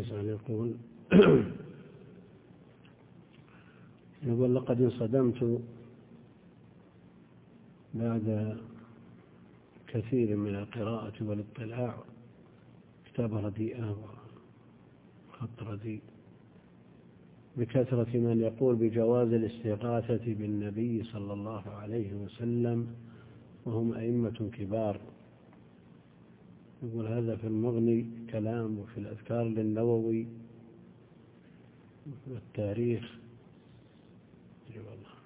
يسأل يقول يقول لقد انصدمت بعد كثير من القراءة والاطلاع. كتابة رديئة وخط رديء. بكثرة من يقول بجواز الاستغاثة بالنبي صلى الله عليه وسلم وهم أئمة كبار. يقول هذا في المغني كلام وفي الأذكار للنووي والتاريخ والله.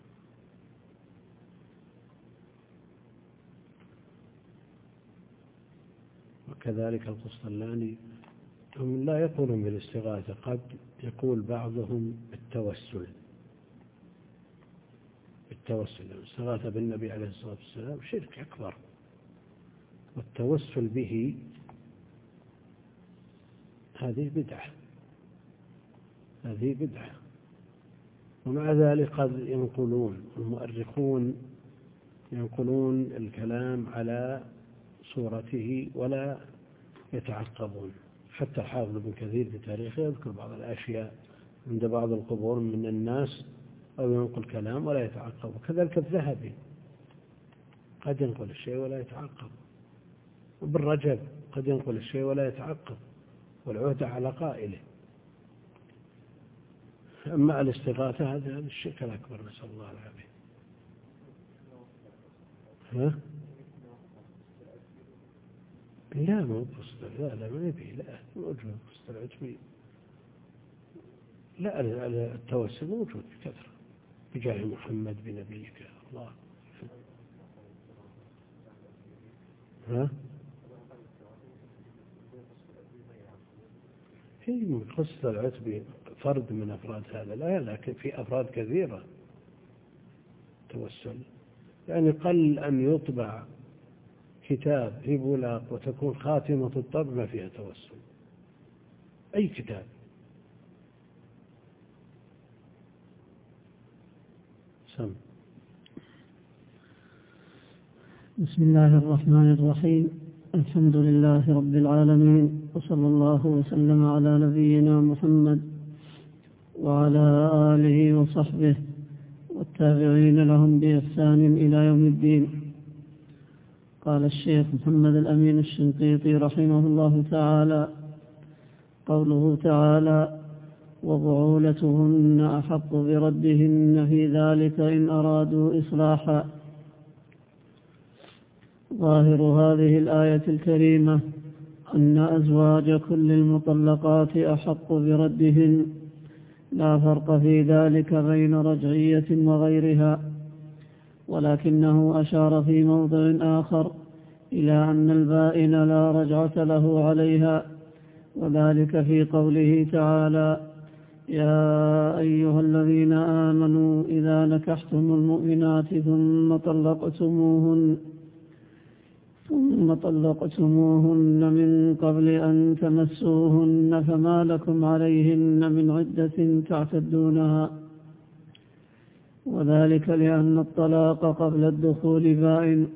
وكذلك القسطلاني. هم لا يقولون بالاستغاثة قد يقول بعضهم بالتوسل. بالتوسل الاستغاثة بالنبي عليه الصلاة والسلام شرك أكبر. والتوسل به هذه بدعة. هذه بدعة. ومع ذلك قد ينقلون المؤرخون ينقلون الكلام على صورته ولا يتعقبون. حتى حافظ ابن كثير في تاريخه يذكر بعض الأشياء عند بعض القبور من الناس أو ينقل كلام ولا يتعقب. وكذلك الذهبي قد ينقل الشيء ولا يتعقب. وبالرجل قد ينقل الشيء ولا يتعقب والعهدة على قائله. أما الاستغاثة هذا الشرك الأكبر نسأل الله العافية. ها؟ لا مو قصد لا لا ما يبي. لا موجود قصد العجمي لا التوسل موجود بكثرة بجاه محمد بنبيك الله. ها؟ في قصة العتبي فرد من أفراد هذا لا لكن في أفراد كثيرة. توسل. يعني قل أن يطبع كتاب في بولاق وتكون خاتمة الطبع ما فيها توسل. أي كتاب. سم. بسم الله الرحمن الرحيم. الحمد لله رب العالمين وصلى الله وسلم على نبينا محمد وعلى آله وصحبه والتابعين لهم بإحسان إلى يوم الدين. قال الشيخ محمد الأمين الشنقيطي رحمه الله تعالى قوله تعالى وبعولتهن أحق بردهن في ذلك إن أرادوا إصلاحا ظاهر هذه الآية الكريمة أن أزواج كل المطلقات أحق بردهن. لا فرق في ذلك بين رجعية وغيرها ولكنه أشار في موضع آخر إلى أن البائن لا رجعة له عليها. وذلك في قوله تعالى يا أيها الذين آمنوا إذا نكحتم المؤمنات ثم طلقتموهن ثم طلقتموهن من قبل أن تمسوهن فما لكم عليهن من عدة تعتدونها. وذلك لأن الطلاق قبل الدخول بائن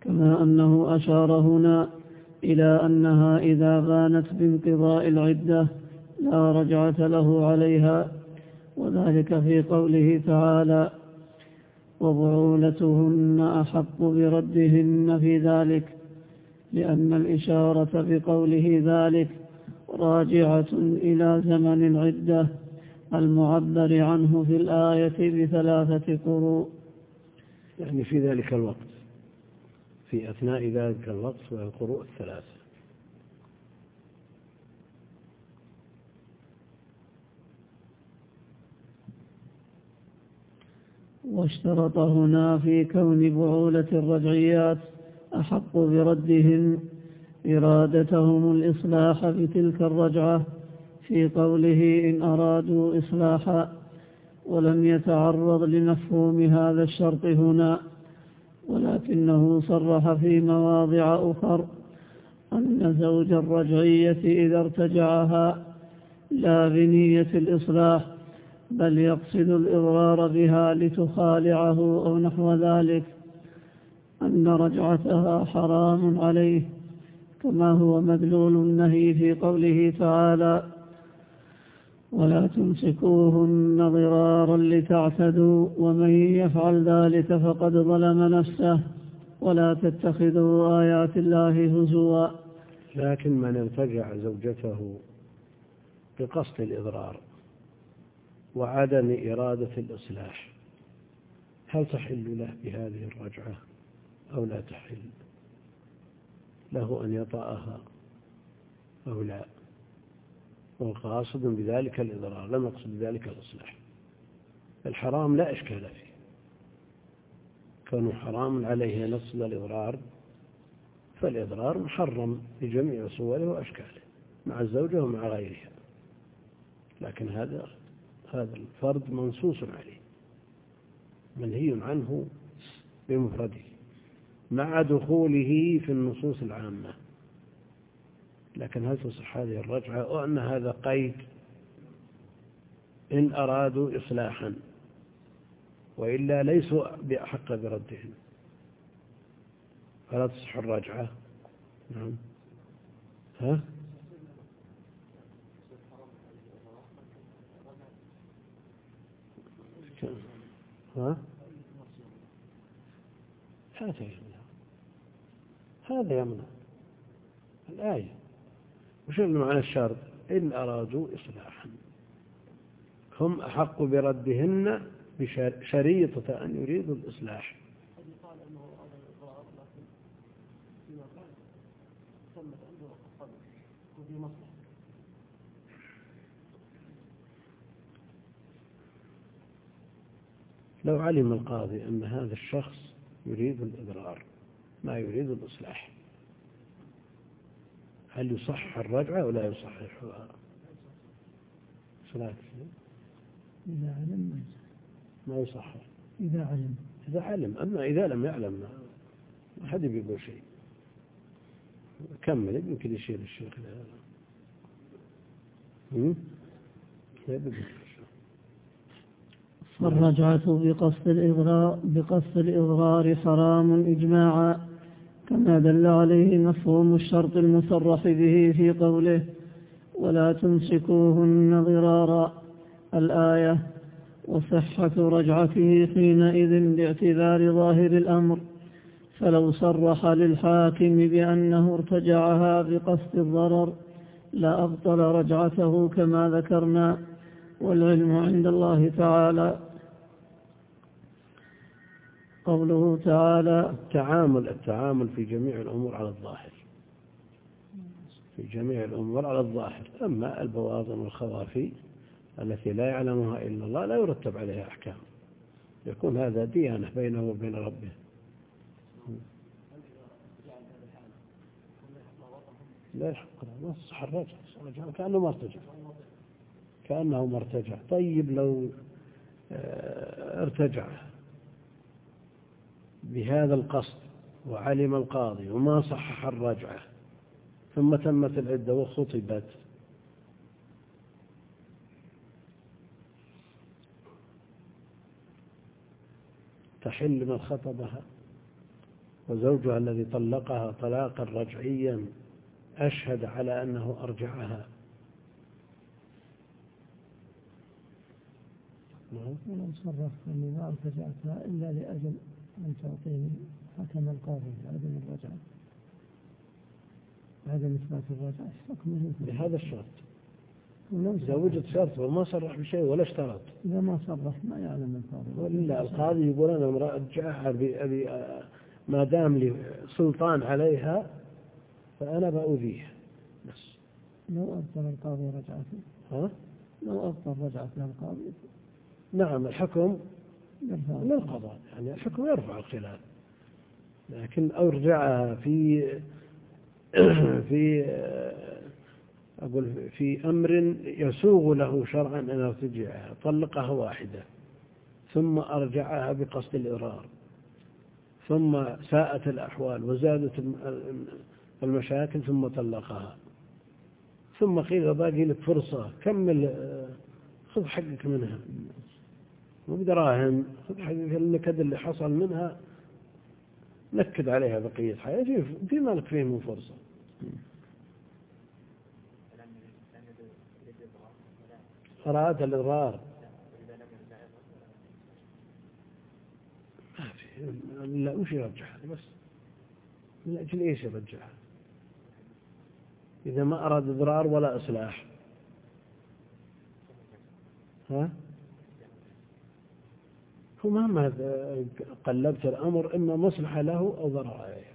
كما أنه أشار هنا إلى أنها إذا بانت بانقضاء العدة لا رجعة له عليها وذلك في قوله تعالى وبعولتهن أحق بردهن في ذلك لأن الإشارة بقوله ذلك راجعة إلى زمن العدة المعبر عنه في الآية بثلاثة قروء. يعني في ذلك الوقت في أثناء ذلك الوقت والقروء الثلاثة. واشترط هنا في كون بعولة الرجعيات أحق بردهم إرادتهم الإصلاح بتلك الرجعة في قوله إن أرادوا إصلاحا ولم يتعرض لمفهوم هذا الشرط هنا ولكنه صرح في مواضع أخر أن زوج الرجعية إذا ارتجعها لا بنية الإصلاح بل يقصد الإضرار بها لتخالعه أو نحو ذلك أن رجعتها حرام عليه كما هو مدلول النهي في قوله تعالى ولا تمسكوهن ضرارا لتعتدوا ومن يفعل ذلك فقد ظلم نفسه ولا تتخذوا آيات الله هزوا. لكن من ارتجع زوجته بقصد الإضرار وعدم إرادة الإصلاح. هل تحل له بهذه الرجعة أو لا تحل؟ له أن يطأها أو لا. وقاصد بذلك الإضرار لم يقصد بذلك الإصلاح. الحرام لا إشكال فيه. كونه حرام عليه نص الإضرار فالإضرار محرم بجميع صوره وأشكاله مع الزوجة ومع غيرها. لكن هذا هذا الفرد منصوص عليه منهي عنه بمفرده مع دخوله في النصوص العامة. لكن هل تصح هذه الرجعة؟ أو أن هذا قيد إن أرادوا إصلاحا وإلا ليسوا بأحق بردهم. فلا تصح الرجعة. نعم. ها؟ ها؟ هذا يمنع. هذا يمنع. الآية. وش معنى الشرط؟ إن أرادوا إصلاحا. هم أحق بردهن بشريطة أن يريدوا الإصلاح. لو علم القاضي أن هذا الشخص يريد الإضرار ما يريد الإصلاح هل يصحح الرجعة أو لا يصححها صلاة إذا علم ما يصحح إذا علم. إذا علم. أما إذا لم يعلم ما حد بيقول شيء. كمل يمكن يشيل الشيخ هذا. فالرجعة بقصد الإضرار, بقصد الإضرار حرام إجماعا كما دل عليه مفهوم الشرط المصرح به في قوله ولا تمسكوهن ضرارا الآية وصحة رجعته حينئذ باعتبار ظاهر الأمر فلو صرح للحاكم بأنه ارتجعها بقصد الضرر لأبطل رجعته كما ذكرنا والعلم عند الله تعالى. قوله تعالى التعامل التعامل في جميع الأمور على الظاهر. في جميع الأمور على الظاهر. أما البواطن والخوافي التي لا يعلمها إلا الله لا يرتب عليها أحكام. يكون هذا ديانة بينه وبين ربه. لا يحق له صح الرجع كأنه ما ارتجع. كأنه ما ارتجع. طيب لو آه، ارتجع بهذا القصد وعلم القاضي وما صحح الرجعة ثم تمت العدة وخطبت. تحل من خطبها وزوجها الذي طلقها طلاقا رجعيا أشهد على أنه أرجعها. ولم صرف أني ما ارتجعتها إلا لأجل أن تعطيني حكم القاضي بعدم الرجعة. بعدم إثبات الرجعة. حكمه بهذا الشرط. إذا وجد شرط وما صرح بشيء ولا اشترط. إذا ما صرح ما يعلم القاضي. ولا القاضي يقول أنا مرجعها أبي ما دام لي سلطان عليها فأنا بأذيه بس. لو أبطل القاضي رجعته. ها؟ لو أبطل رجعت للقاضي نعم الحكم للقضاء يعني الحكم يرفع الخلاف لكن أرجعها في في أقول في أمر يسوغ له شرعا أن يرتجعها طلقها واحدة ثم أرجعها بقصد الإرار ثم ساءت الأحوال وزادت المشاكل ثم طلقها ثم قيل باقي لك فرصة كمل خذ حقك منها. مو بدراهم. النكد اللي حصل منها نكد عليها بقية حياتي في مالك فيه من فرصة. أراد الإضرار ما في. لا وش يرجعها؟ بس. من أجل إيش يرجعها؟ إذا ما أراد إضرار ولا إصلاح. ها؟ ومهما قلبت الأمر إما مصلحة له أو ضرر عليه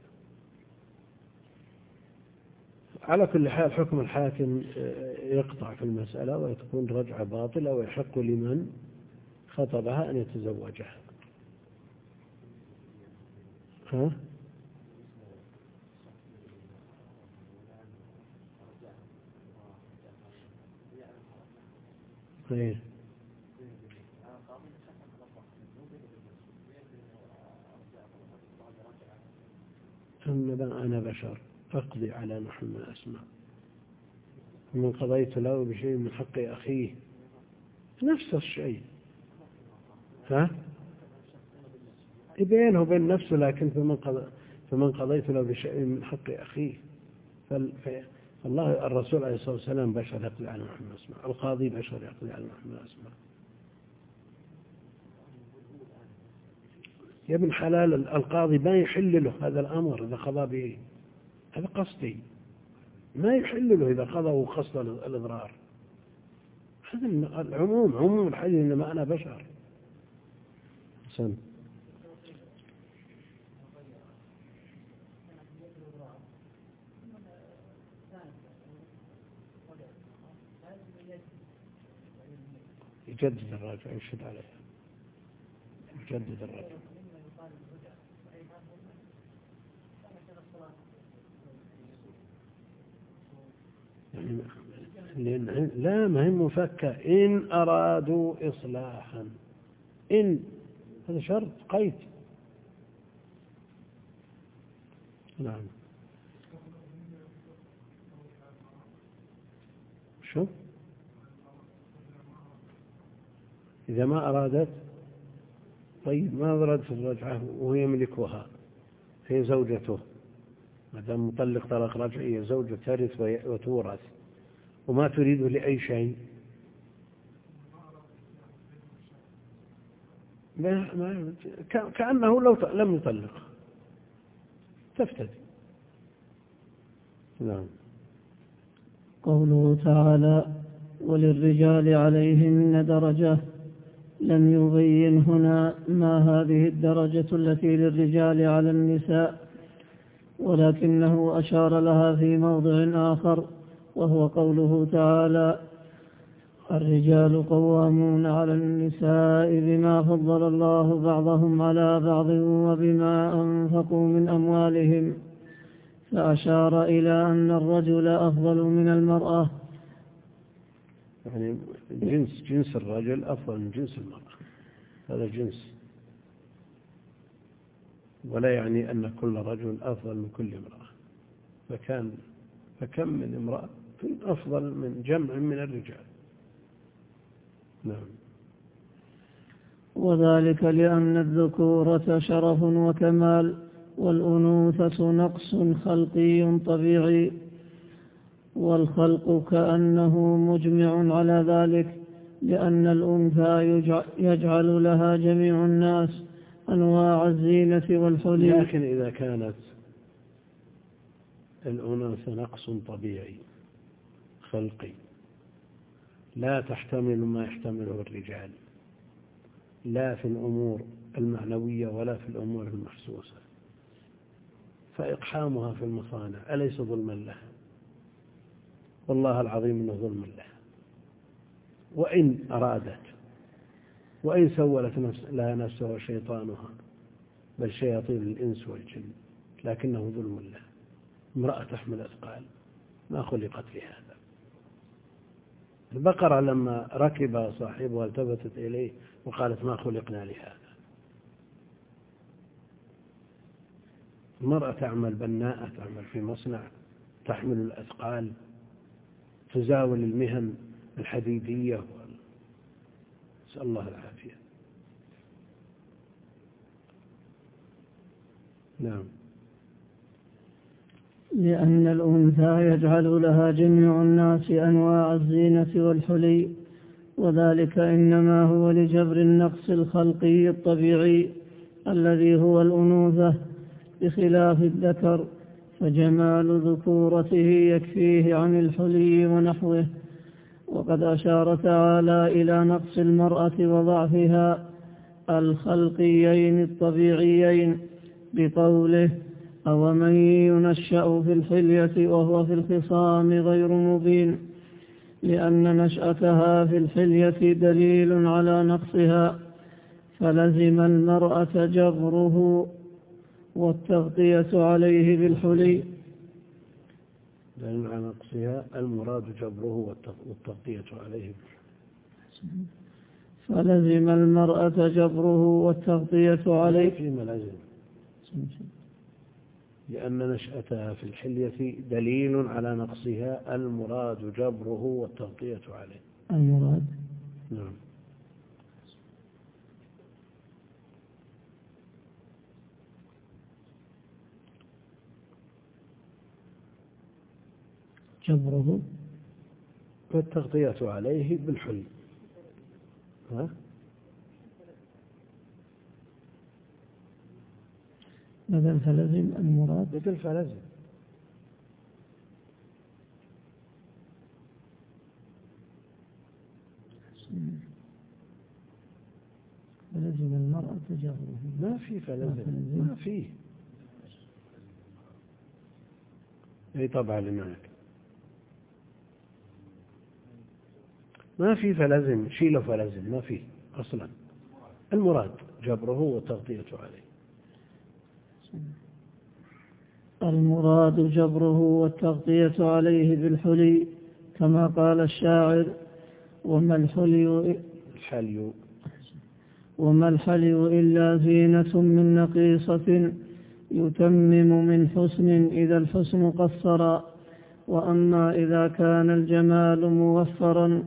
على كل حال حكم الحاكم يقطع في المسألة وتكون رجعة باطلة ويحق لمن خطبها أن يتزوجها. ها؟ إيه. أنا بشر. أقضي على ما أسمع ومن قضيت له بشيء من حق أخيه. نفس الشيء. ها؟ بينه وبين نفسه لكن فمن. فمن قضيت له بشيء من حق أخيه. فالله الرسول عليه الصلاة والسلام بشر يقضي على ما أسمع القاضي بشر يقضي على نحو ما يا ابن حلال القاضي ما يحل له هذا الأمر إذا قضى به. هذا قصدي. ما يحل له إذا قضى وقصد الإضرار. هذا العموم عموم الحديث إنما أنا بشر. سن يجدد الراجع يشهد عليه يجدد الراجع. لا ما هي مفكة. إن أرادوا إصلاحا. إن هذا شرط قيد. نعم. شو؟ إذا ما أرادت طيب ما أرادت الرجعة وهو يملكها هي زوجته. ما دام مطلق طلاق رجعية زوجة ترث وتورث. وما تريده لأي شيء. كأنه لو لم يطلق. تفتدي. نعم. قوله تعالى وللرجال عليهن درجة. لم يبين هنا ما هذه الدرجة التي للرجال على النساء. ولكنه أشار لها في موضع آخر وهو قوله تعالى الرجال قوامون على النساء بما فضل الله بعضهم على بعض وبما أنفقوا من أموالهم. فأشار إلى أن الرجل أفضل من المرأة. يعني جنس جنس الرجل أفضل من جنس المرأة. هذا جنس. ولا يعني أن كل رجل أفضل من كل امرأة. فكان فكم من امرأة أفضل من جمع من الرجال. نعم. وذلك لأن الذكورة شرف وكمال والأنوثة نقص خلقي طبيعي والخلق كأنه مجمع على ذلك لأن الأنثى يجعل لها جميع الناس أنواع الزينة والحلي لكن إذا كانت الأنوثة نقص طبيعي خلقي لا تحتمل ما يحتمله الرجال لا في الأمور المعنوية ولا في الأمور المحسوسة. فإقحامها في المصانع أليس ظلما لها والله العظيم أنه ظلم لها وإن أرادت وإن سولت لها نفسها وشيطانها بل شياطين الإنس والجن لكنه ظلم لها. امرأة تحمل أثقال ما خلقت لهذا. البقرة لما ركب صاحبها التفتت إليه وقالت ما خلقنا لهذا. المرأة تعمل بناءة تعمل في مصنع تحمل الأثقال تزاول المهن الحديدية نسأل الله العافية. نعم. لأن الأنثى يجعل لها جميع الناس أنواع الزينة والحلي وذلك إنما هو لجبر النقص الخلقي الطبيعي الذي هو الأنوثة بخلاف الذكر فجمال ذكورته يكفيه عن الحلي ونحوه. وقد أشار تعالى إلى نقص المرأة وضعفها الخلقيين الطبيعيين بقوله أو من ينشأ في الحلية وهو في الخصام غير مبين لأن نشأتها في الحلية دليل على نقصها فلزم المرأة جبره والتغطية عليه بالحلي دليل على نقصها المراد جبره والتغطية عليه. فلزم المرأة جبره والتغطية عليه. فيما لزم لأن نشأتها في الحلية دليل على نقصها المراد جبره والتغطية عليه. المراد. نعم. جبره. والتغطية عليه بالحلي ها؟ بدل فلزم المراد؟ بدل فلزم فلزم المرأة جبره ما في فلزم ما في أي طبعا هناك ما في فلازم شيله فلازم ما في أصلا. المراد جبره والتغطية عليه. المراد جبره والتغطية عليه بالحلي كما قال الشاعر وما الحلي الحلي. وما الحلي إلا زينة من نقيصة يتمم من حسن إذا الحسن قصر. وأما إذا كان الجمال موفرا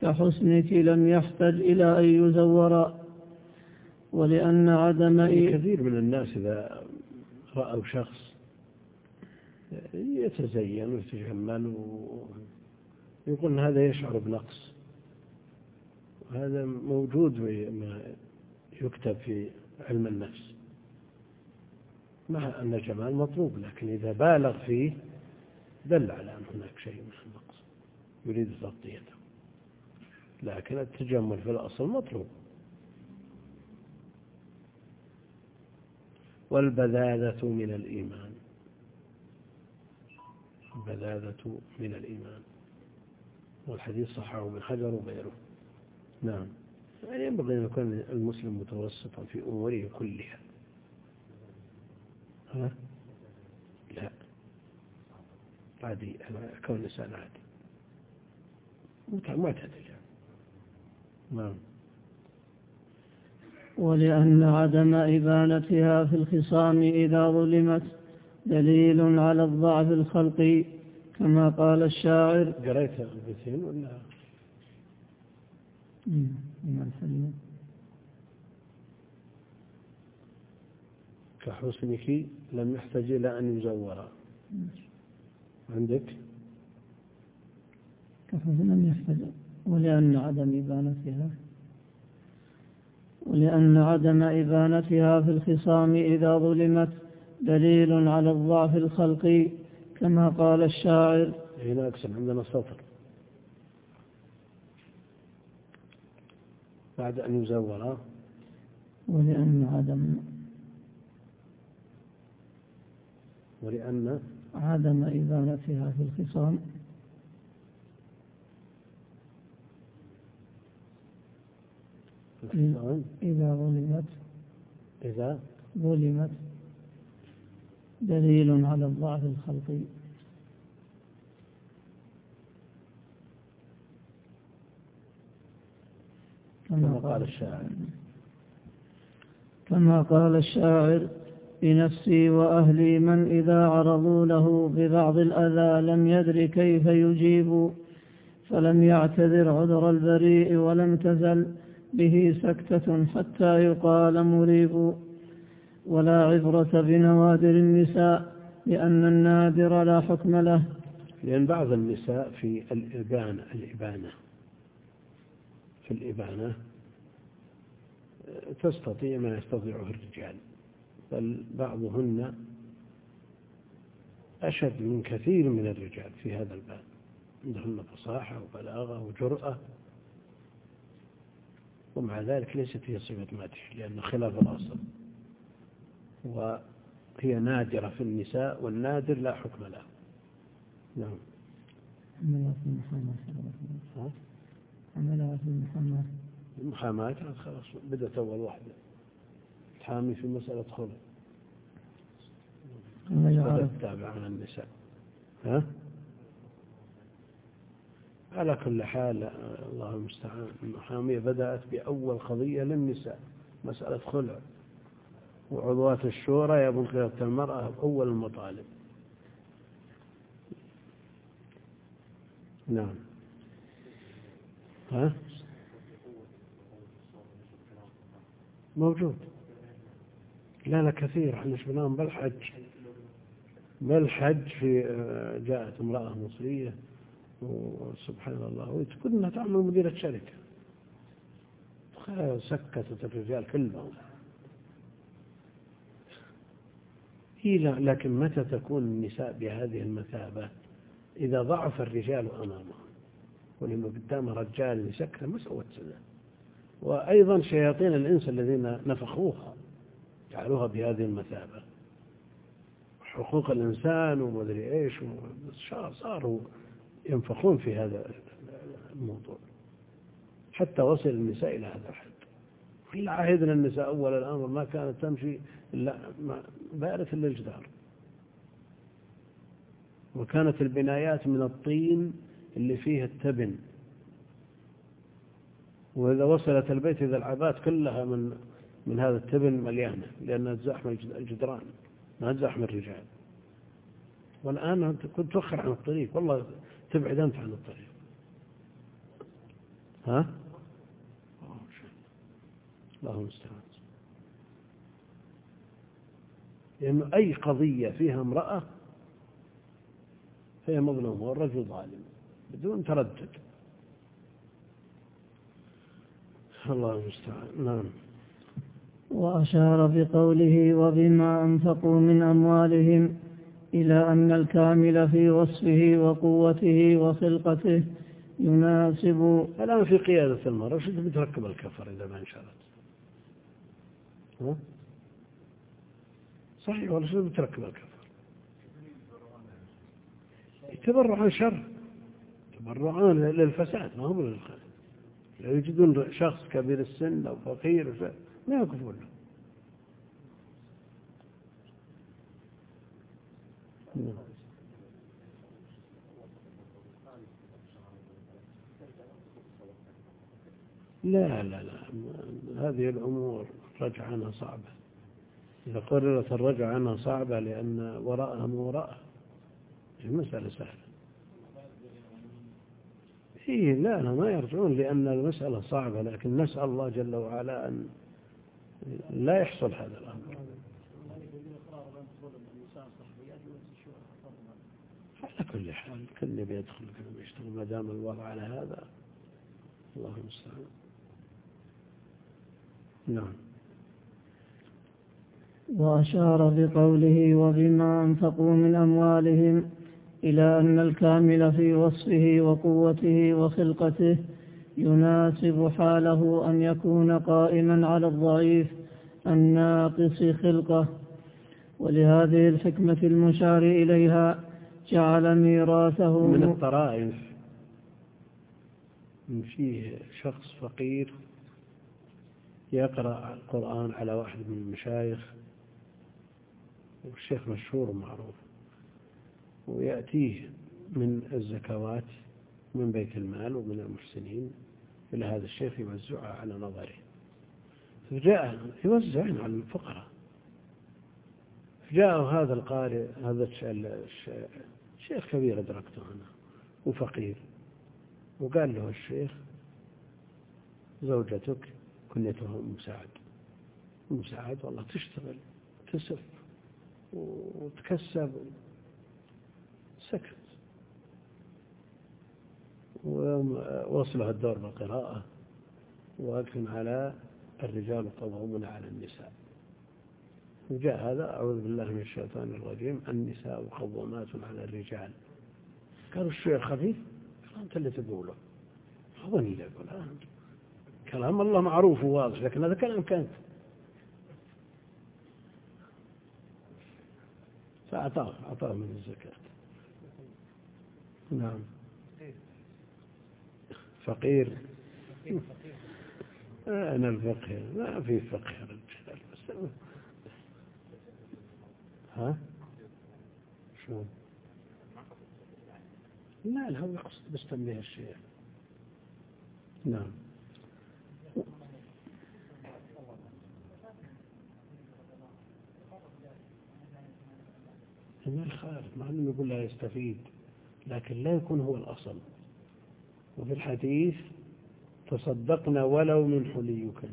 كحسنك لم يحتج إلى أن يزور ولأن عدم يعني كثير من الناس إذا رأوا شخص يتزين ويتجمل ويقول هذا يشعر بنقص. هذا موجود ما يكتب في علم النفس. مع أن الجمال مطلوب لكن إذا بالغ فيه دل على أن هناك شيء من النقص. يريد تغطيته لكن التجمل في الأصل مطلوب. والبذاذة من الإيمان. البذاذة من الإيمان. والحديث صححه من حجر وغيره. نعم. يعني ينبغي أن يكون المسلم متوسطا في أموره كلها. ها؟ لا. عادي. كون إنسان عادي. معتدل نعم. ولأن عدم إبانتها في الخصام إذا ظلمت دليل على الضعف الخلقي كما قال الشاعر. قريت البيتين ولا كحسنك لم يحتج إلى أن يزور. عندك؟ كحسن لم يحتج. ولأن عدم إبانتها. ولأن عدم إبانتها في الخصام إذا ظلمت دليل على الضعف الخلقي كما قال الشاعر. هنا أقسم عندنا سطر. بعد أن يزور. ولأن عدم. ولأن عدم إبانتها في الخصام. إذا ظلمت إذا؟ ظلمت دليل على الضعف الخلقي كما قال الشاعر. كما قال الشاعر بنفسي وأهلي من إذا عرضوا له ببعض الأذى لم يدر كيف يجيب فلم يعتذر عذر البريء ولم تزل به سكتة حتى يقال مريب. ولا عبرة بنوادر النساء لأن النادر لا حكم له. لأن بعض النساء في الإبانة الإبانة في الإبانة تستطيع ما يستطيعه الرجال. بل بعضهن أشد من كثير من الرجال في هذا الباب. عندهن فصاحة وبلاغة وجرأة. ومع ذلك ليست هي صفة مدح لأنه خلاف الأصل. وهي نادرة في النساء والنادر لا حكم له. نعم. عملها في المحاماة. المحاماة. كانت خلاص بدأت أول واحدة. تحامي في مسألة بدأت تتابع عن النساء. ها؟ على كل حال الله المستعان. المحامية بدأت بأول قضية للنساء مسألة خلع وعضوات الشورى يبون خلافة المرأة أول المطالب. نعم. ها؟ موجود. لا لا كثير. إحنا شفناهم بالحج. بالحج في جاءت امرأة مصرية وسبحان الله. انها تعمل مديرة شركة. سكتت الرجال كلهم. لكن متى تكون النساء بهذه المثابة؟ إذا ضعف الرجال أمامهم. ولما قدام رجال يسكت ما سوت سنة. وأيضا شياطين الإنس الذين نفخوها. جعلوها بهذه المثابة. حقوق الإنسان ومدري إيش صاروا ينفخون في هذا الموضوع. حتى وصل النساء إلى هذا الحد. إلا عهدنا النساء أول الأمر ما كانت تمشي إلا بارة للجدار وكانت البنايات من الطين اللي فيها التبن. وإذا وصلت البيت إذا العبات كلها من من هذا التبن مليانة لأنها تزاحم الجدران ما تزاحم الرجال. والآن كنت توخر عن الطريق. والله تبعد أنت عن الطريق. ها؟ الله المستعان. لأنه أي قضية فيها امرأة فهي مظلومة والرجل ظالم بدون تردد. الله المستعان. نعم. وأشار بقوله وبما أنفقوا من أموالهم إلى أن الكامل في وصفه وقوته وخلقته يناسب. الآن في قيادة المرأة شو بتركب الكفر إذا ما ها؟ صحيح ولا شو بتركب الكفر؟ يتبرعون شر. يتبرعون للفساد ما هو للخير لو يجدون شخص كبير السن أو فقير ما يوقفون له لا لا لا هذه الأمور رجع عنها صعبة. إذا قررت الرجع عنها صعبة لأن وراءها ما وراءها. المسألة سهلة. إيه لا لا ما يرجعون لأن المسألة صعبة لكن نسأل الله جل وعلا أن لا يحصل هذا الأمر. على كل حال كل بيدخل كل بيشتغل ما دام الوضع على هذا الله المستعان. نعم. وأشار بقوله وبما أنفقوا من أموالهم إلى أن الكامل في وصفه وقوته وخلقته يناسب حاله أن يكون قائما على الضعيف الناقص خلقه. ولهذه الحكمة المشار إليها جعل ميراثه من الطرائف. من فيه شخص فقير يقرأ القرآن على واحد من المشايخ والشيخ مشهور ومعروف ويأتيه من الزكوات من بيت المال ومن المحسنين إلى هذا الشيخ يوزعها على نظره. فجاء يوزع على الفقراء. فجاء هذا القارئ هذا الشيخ كبير أدركته أنا وفقير وقال له الشيخ زوجتك كنيتها أم سعد. أم سعد والله تشتغل تسف وتكسب سكت. ووصلها الدور بالقراءة ولكن على الرجال قوامون على النساء. وجاء هذا أعوذ بالله من الشيطان الرجيم. النساء قوامات على الرجال. قالوا الشيء خفيف؟ أنت اللي تقوله. أظني اللي أقول كلام الله معروف وواضح لكن هذا كلام كانت فأعطاه أعطاه من الزكاة. نعم. فقير. أنا الفقه ما في فقه يا رجال بس ها؟ شو لا لا هو يقصد بس تنبيه الشيء نعم. من الخارج مع أنه يقول لا يستفيد لكن لا يكون هو الأصل. وفي الحديث تصدقنا ولو من حليك.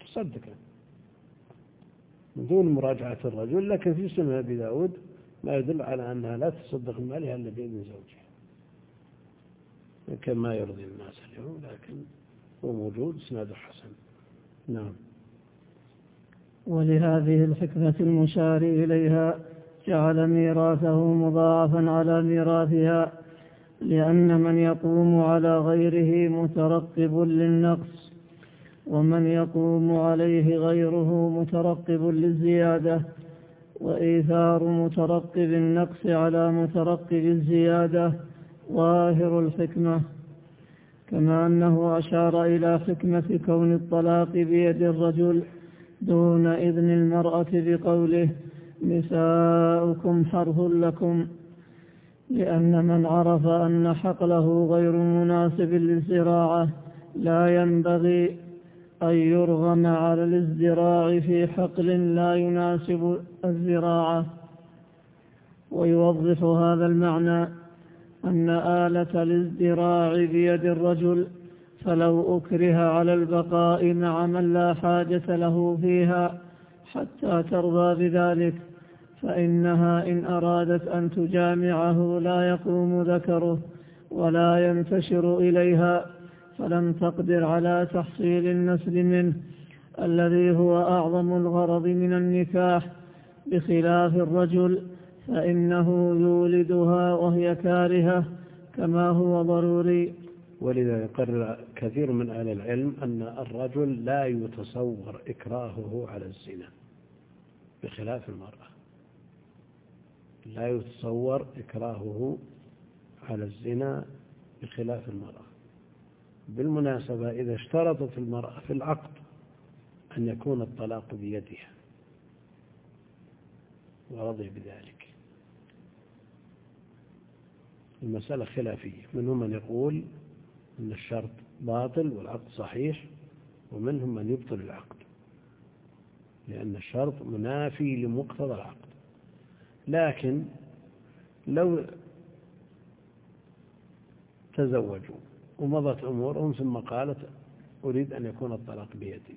تصدق. من دون مراجعة الرجل لكن في سنة أبي داود ما يدل على أنها لا تصدق مالها إلا بإذن زوجها. كما يرضي الناس اليوم لكن هو موجود اسناده حسن. نعم. ولهذه الحكمة المشار إليها جعل ميراثه مضاعفا على ميراثها لأن من يقوم على غيره مترقب للنقص. ومن يقوم عليه غيره مترقب للزيادة وإيثار مترقب النقص على مترقب الزيادة ظاهر الحكمة كما أنه أشار إلى حكمة كون الطلاق بيد الرجل دون إذن المرأة بقوله نساؤكم حرث لكم لأن من عرف أن حقله غير مناسب للزراعة لا ينبغي أن يرغم على الازدراع في حقل لا يناسب الزراعة. ويوظف هذا المعنى أن آلة الازدراع بيد الرجل فلو أكره على البقاء مع من لا حاجة له فيها حتى ترضى بذلك فإنها إن أرادت أن تجامعه لا يقوم ذكره ولا ينتشر إليها. فلم تقدر على تحصيل النسل منه الذي هو أعظم الغرض من النكاح بخلاف الرجل فإنه يولدها وهي كارهة كما هو ضروري. ولذا يقرر كثير من أهل العلم أن الرجل لا يتصور إكراهه على الزنا بخلاف المرأة. لا يتصور إكراهه على الزنا بخلاف المرأة. بالمناسبة إذا اشترطت المرأة في العقد أن يكون الطلاق بيدها. ورضي بذلك. المسألة خلافية. منهم من يقول أن الشرط باطل والعقد صحيح ومنهم من يبطل العقد. لأن الشرط منافي لمقتضى العقد. لكن لو تزوجوا ومضت أمورهم ثم قالت أريد أن يكون الطلاق بيدي.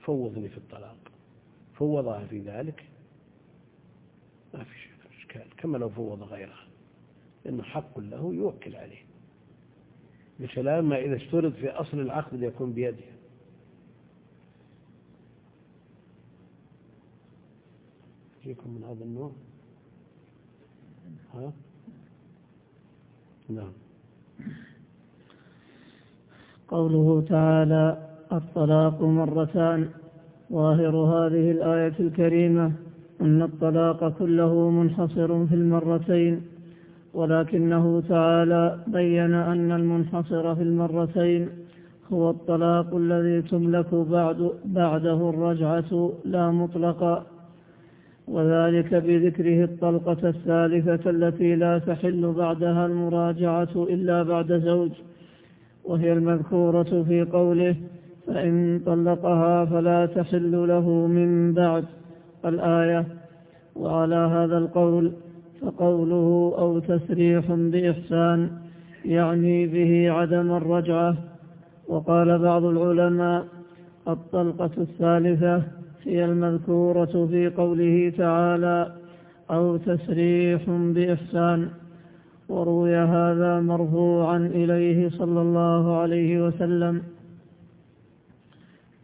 فوضني في الطلاق. فوضها في ذلك. ما في إشكال. كما لو فوض غيرها. لأنه حق له يوكل عليه. بخلاف ما إذا اشترط في أصل العقد ليكون بيدها فيكم من هذا النوع؟ ها؟ نعم. قوله تعالى الطلاق مرتان. ظاهر هذه الآية الكريمة أن الطلاق كله منحصر في المرتين ولكنه تعالى بين أن المنحصر في المرتين هو الطلاق الذي تملك بعد بعده الرجعة لا مطلقا وذلك بذكره الطلقة الثالثة التي لا تحل بعدها المراجعة إلا بعد زوج. وهي المذكورة في قوله فإن طلقها فلا تحل له من بعد الآية وعلى هذا القول فقوله أو تسريح بإحسان يعني به عدم الرجعة وقال بعض العلماء الطلقة الثالثة هي المذكورة في قوله تعالى أو تسريح بإحسان وروي هذا مرفوعا إليه صلى الله عليه وسلم.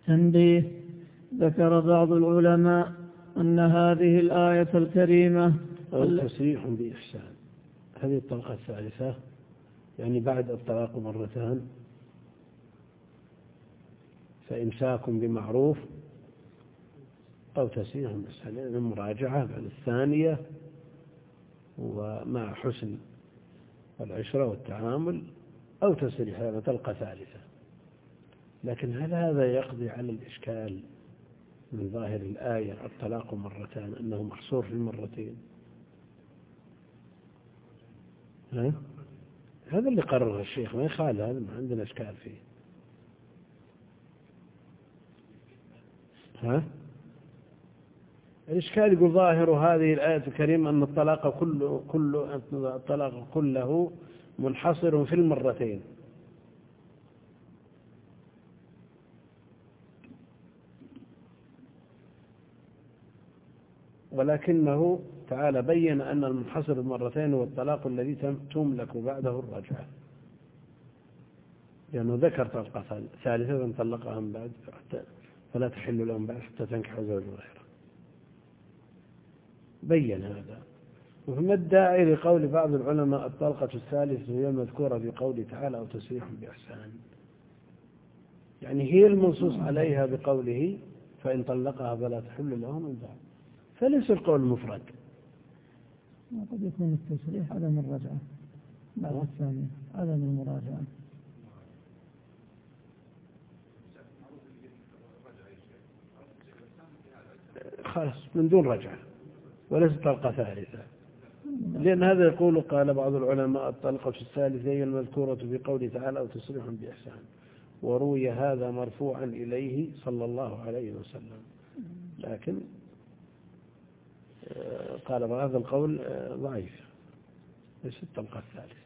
تنبيه ذكر بعض العلماء أن هذه الآية الكريمة أو تسريح بإحسان. هذه الطلقة الثالثة يعني بعد الطلاق مرتان. فإمساك بمعروف أو تسريح بإحسان يعني المراجعة بعد الثانية ومع حسن العشرة والتعامل أو تسريح هذا طلقة ثالثة لكن هل هذا يقضي على الإشكال من ظاهر الآية الطلاق مرتان أنه محصور في المرتين ها؟ هذا اللي قرره الشيخ ما يخالف هذا ما عندنا إشكال فيه ها؟ الإشكال يقول ظاهر هذه الآية الكريمة أن الطلاق كله, كله الطلاق كله منحصر في المرتين. ولكنه تعالى بين أن المنحصر المرتين هو الطلاق الذي تملك بعده الرجعة. لأنه ذكر طلقة ثالثة طلقها من بعد فلا تحل لهم بعد حتى تنكح زوج غيره. بين هذا. وفي الداعي لقول بعض العلماء الطلقة الثالثة هي المذكورة في قوله تعالى أو تسريح بإحسان. يعني هي المنصوص عليها بقوله فإن طلقها فلا تحل له من بعد. فليس القول مفرد. قد يكون التسريح عدم الرجعة بعد الثانية عدم المراجعة خلاص من دون رجعة. وليس طلقة ثالثة. لأن هذا يقول قال بعض العلماء الطلقة الثالثة هي المذكورة في قوله تعالى أو تسريح بإحسان. وروي هذا مرفوعا إليه صلى الله عليه وسلم. لكن آه، قال هذا القول آه، ضعيف. ليس الطلقة الثالثة.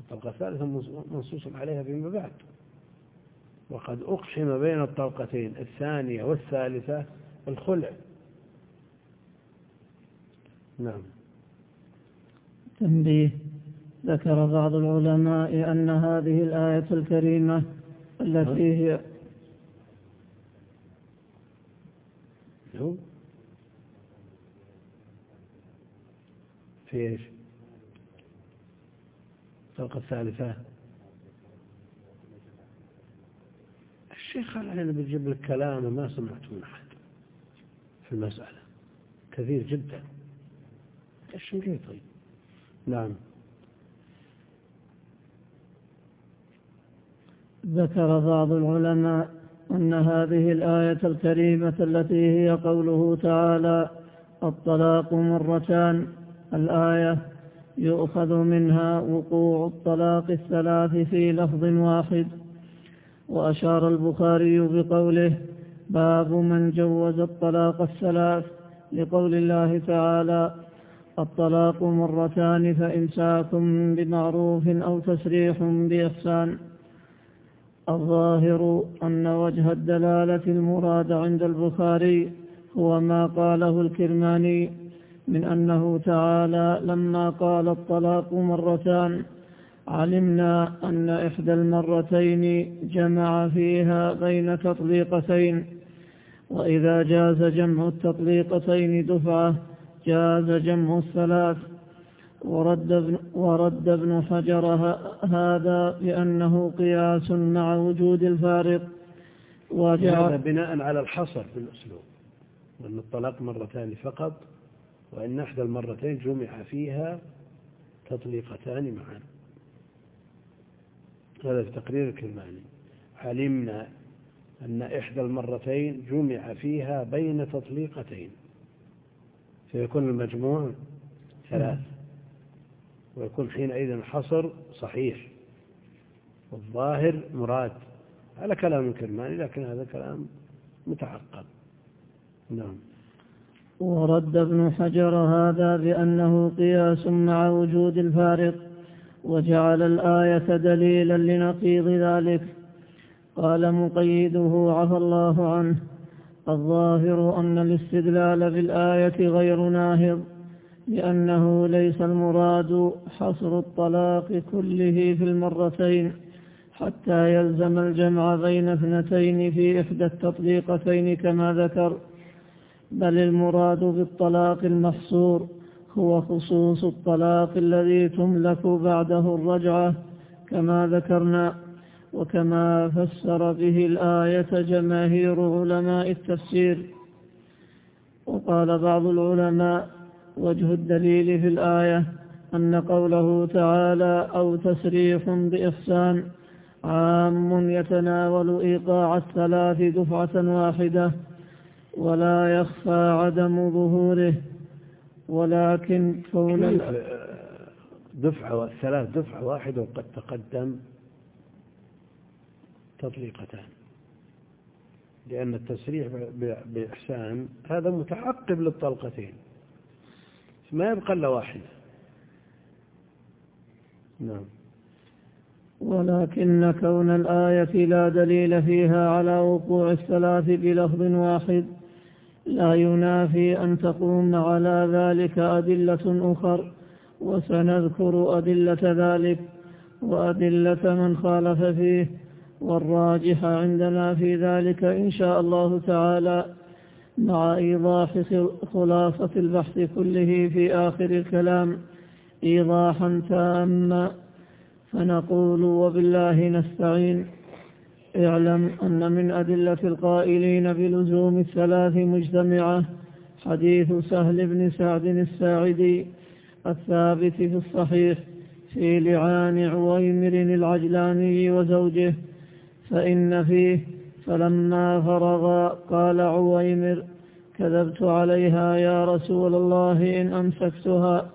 الطلقة الثالثة منصوص عليها فيما بعد. وقد أقسم بين الطلقتين الثانية والثالثة الخلع. نعم. تنبيه. ذكر بعض العلماء أن هذه الآية الكريمة التي هي في إيش؟ الطلقة الثالثة. الشيخ قال أنا بجيب لك كلام ما سمعته من أحد في المسألة. كثير جدا. طيب نعم. ذكر بعض العلماء أن هذه الآية الكريمة التي هي قوله تعالى الطلاق مرتان الآية يؤخذ منها وقوع الطلاق الثلاث في لفظ واحد. وأشار البخاري بقوله باب من جوز الطلاق الثلاث لقول الله تعالى الطلاق مرتان فإمساك بمعروف أو تسريح بإحسان. الظاهر أن وجه الدلالة المراد عند البخاري هو ما قاله الكرماني من أنه تعالى لما قال الطلاق مرتان علمنا أن إحدى المرتين جمع فيها بين تطليقتين وإذا جاز جمع التطليقتين دفعة جاز جمع الثلاث. ورد ابن, ورد ابن حجر هذا بأنه قياس مع وجود الفارق. هذا بناء على الحصر في الأسلوب وأن الطلاق مرتان فقط وأن إحدى المرتين جمع فيها تطليقتان معا. هذا في تقرير الكرماني. علمنا أن إحدى المرتين جمع فيها بين تطليقتين. فيكون المجموع ثلاث. ويكون حينئذ الحصر صحيح والظاهر مراد. على كلام الكرماني لكن هذا كلام متعقب نعم. ورد ابن حجر هذا بأنه قياس مع وجود الفارق وجعل الآية دليلا لنقيض ذلك. قال مقيده عفى الله عنه. الظاهر أن الاستدلال بالآية غير ناهض لأنه ليس المراد حصر الطلاق كله في المرتين حتى يلزم الجمع بين اثنتين في إحدى التطليقتين كما ذكر بل المراد بالطلاق المحصور هو خصوص الطلاق الذي تملك بعده الرجعة كما ذكرنا. وكما فسر به الآية جماهير علماء التفسير. وقال بعض العلماء وجه الدليل في الآية أن قوله تعالى أو تسريح بإحسان عام يتناول إيقاع الثلاث دفعة واحدة ولا يخفى عدم ظهوره ولكن كون دفعة والثلاث دفعة واحدة وقد تقدم تطليقتان. لأن التسريح بإحسان هذا متعقب للطلقتين. ما يبقى إلا واحدة. نعم. ولكن كون الآية لا دليل فيها على وقوع الثلاث بلفظ واحد لا ينافي أن تقوم على ذلك أدلة أخر وسنذكر أدلة ذلك وأدلة من خالف فيه والراجح عندنا في ذلك إن شاء الله تعالى مع إيضاح خلاصة البحث كله في آخر الكلام. إيضاحا تاما. فنقول وبالله نستعين. اعلم أن من أدلة القائلين بلزوم الثلاث مجتمعة حديث سهل بن سعد الساعدي الثابت في الصحيح في لعان عويمر العجلاني وزوجه فإن فيه فلما فرغا قال عويمر كذبت عليها يا رسول الله إن أمسكتها.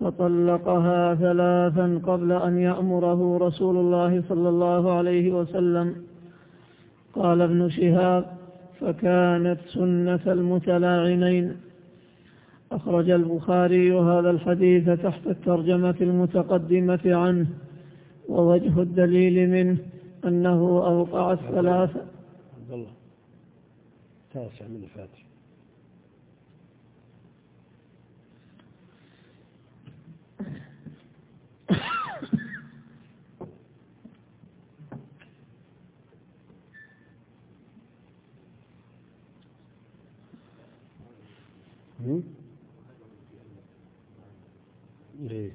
فطلقها ثلاثا قبل أن يأمره رسول الله صلى الله عليه وسلم. قال ابن شهاب فكانت سنة المتلاعنين. أخرج البخاري هذا الحديث تحت الترجمة المتقدمة عنه ووجه الدليل منه أنه أوقع الثلاثة عبد الله. تاسع من الفاتح. إيه.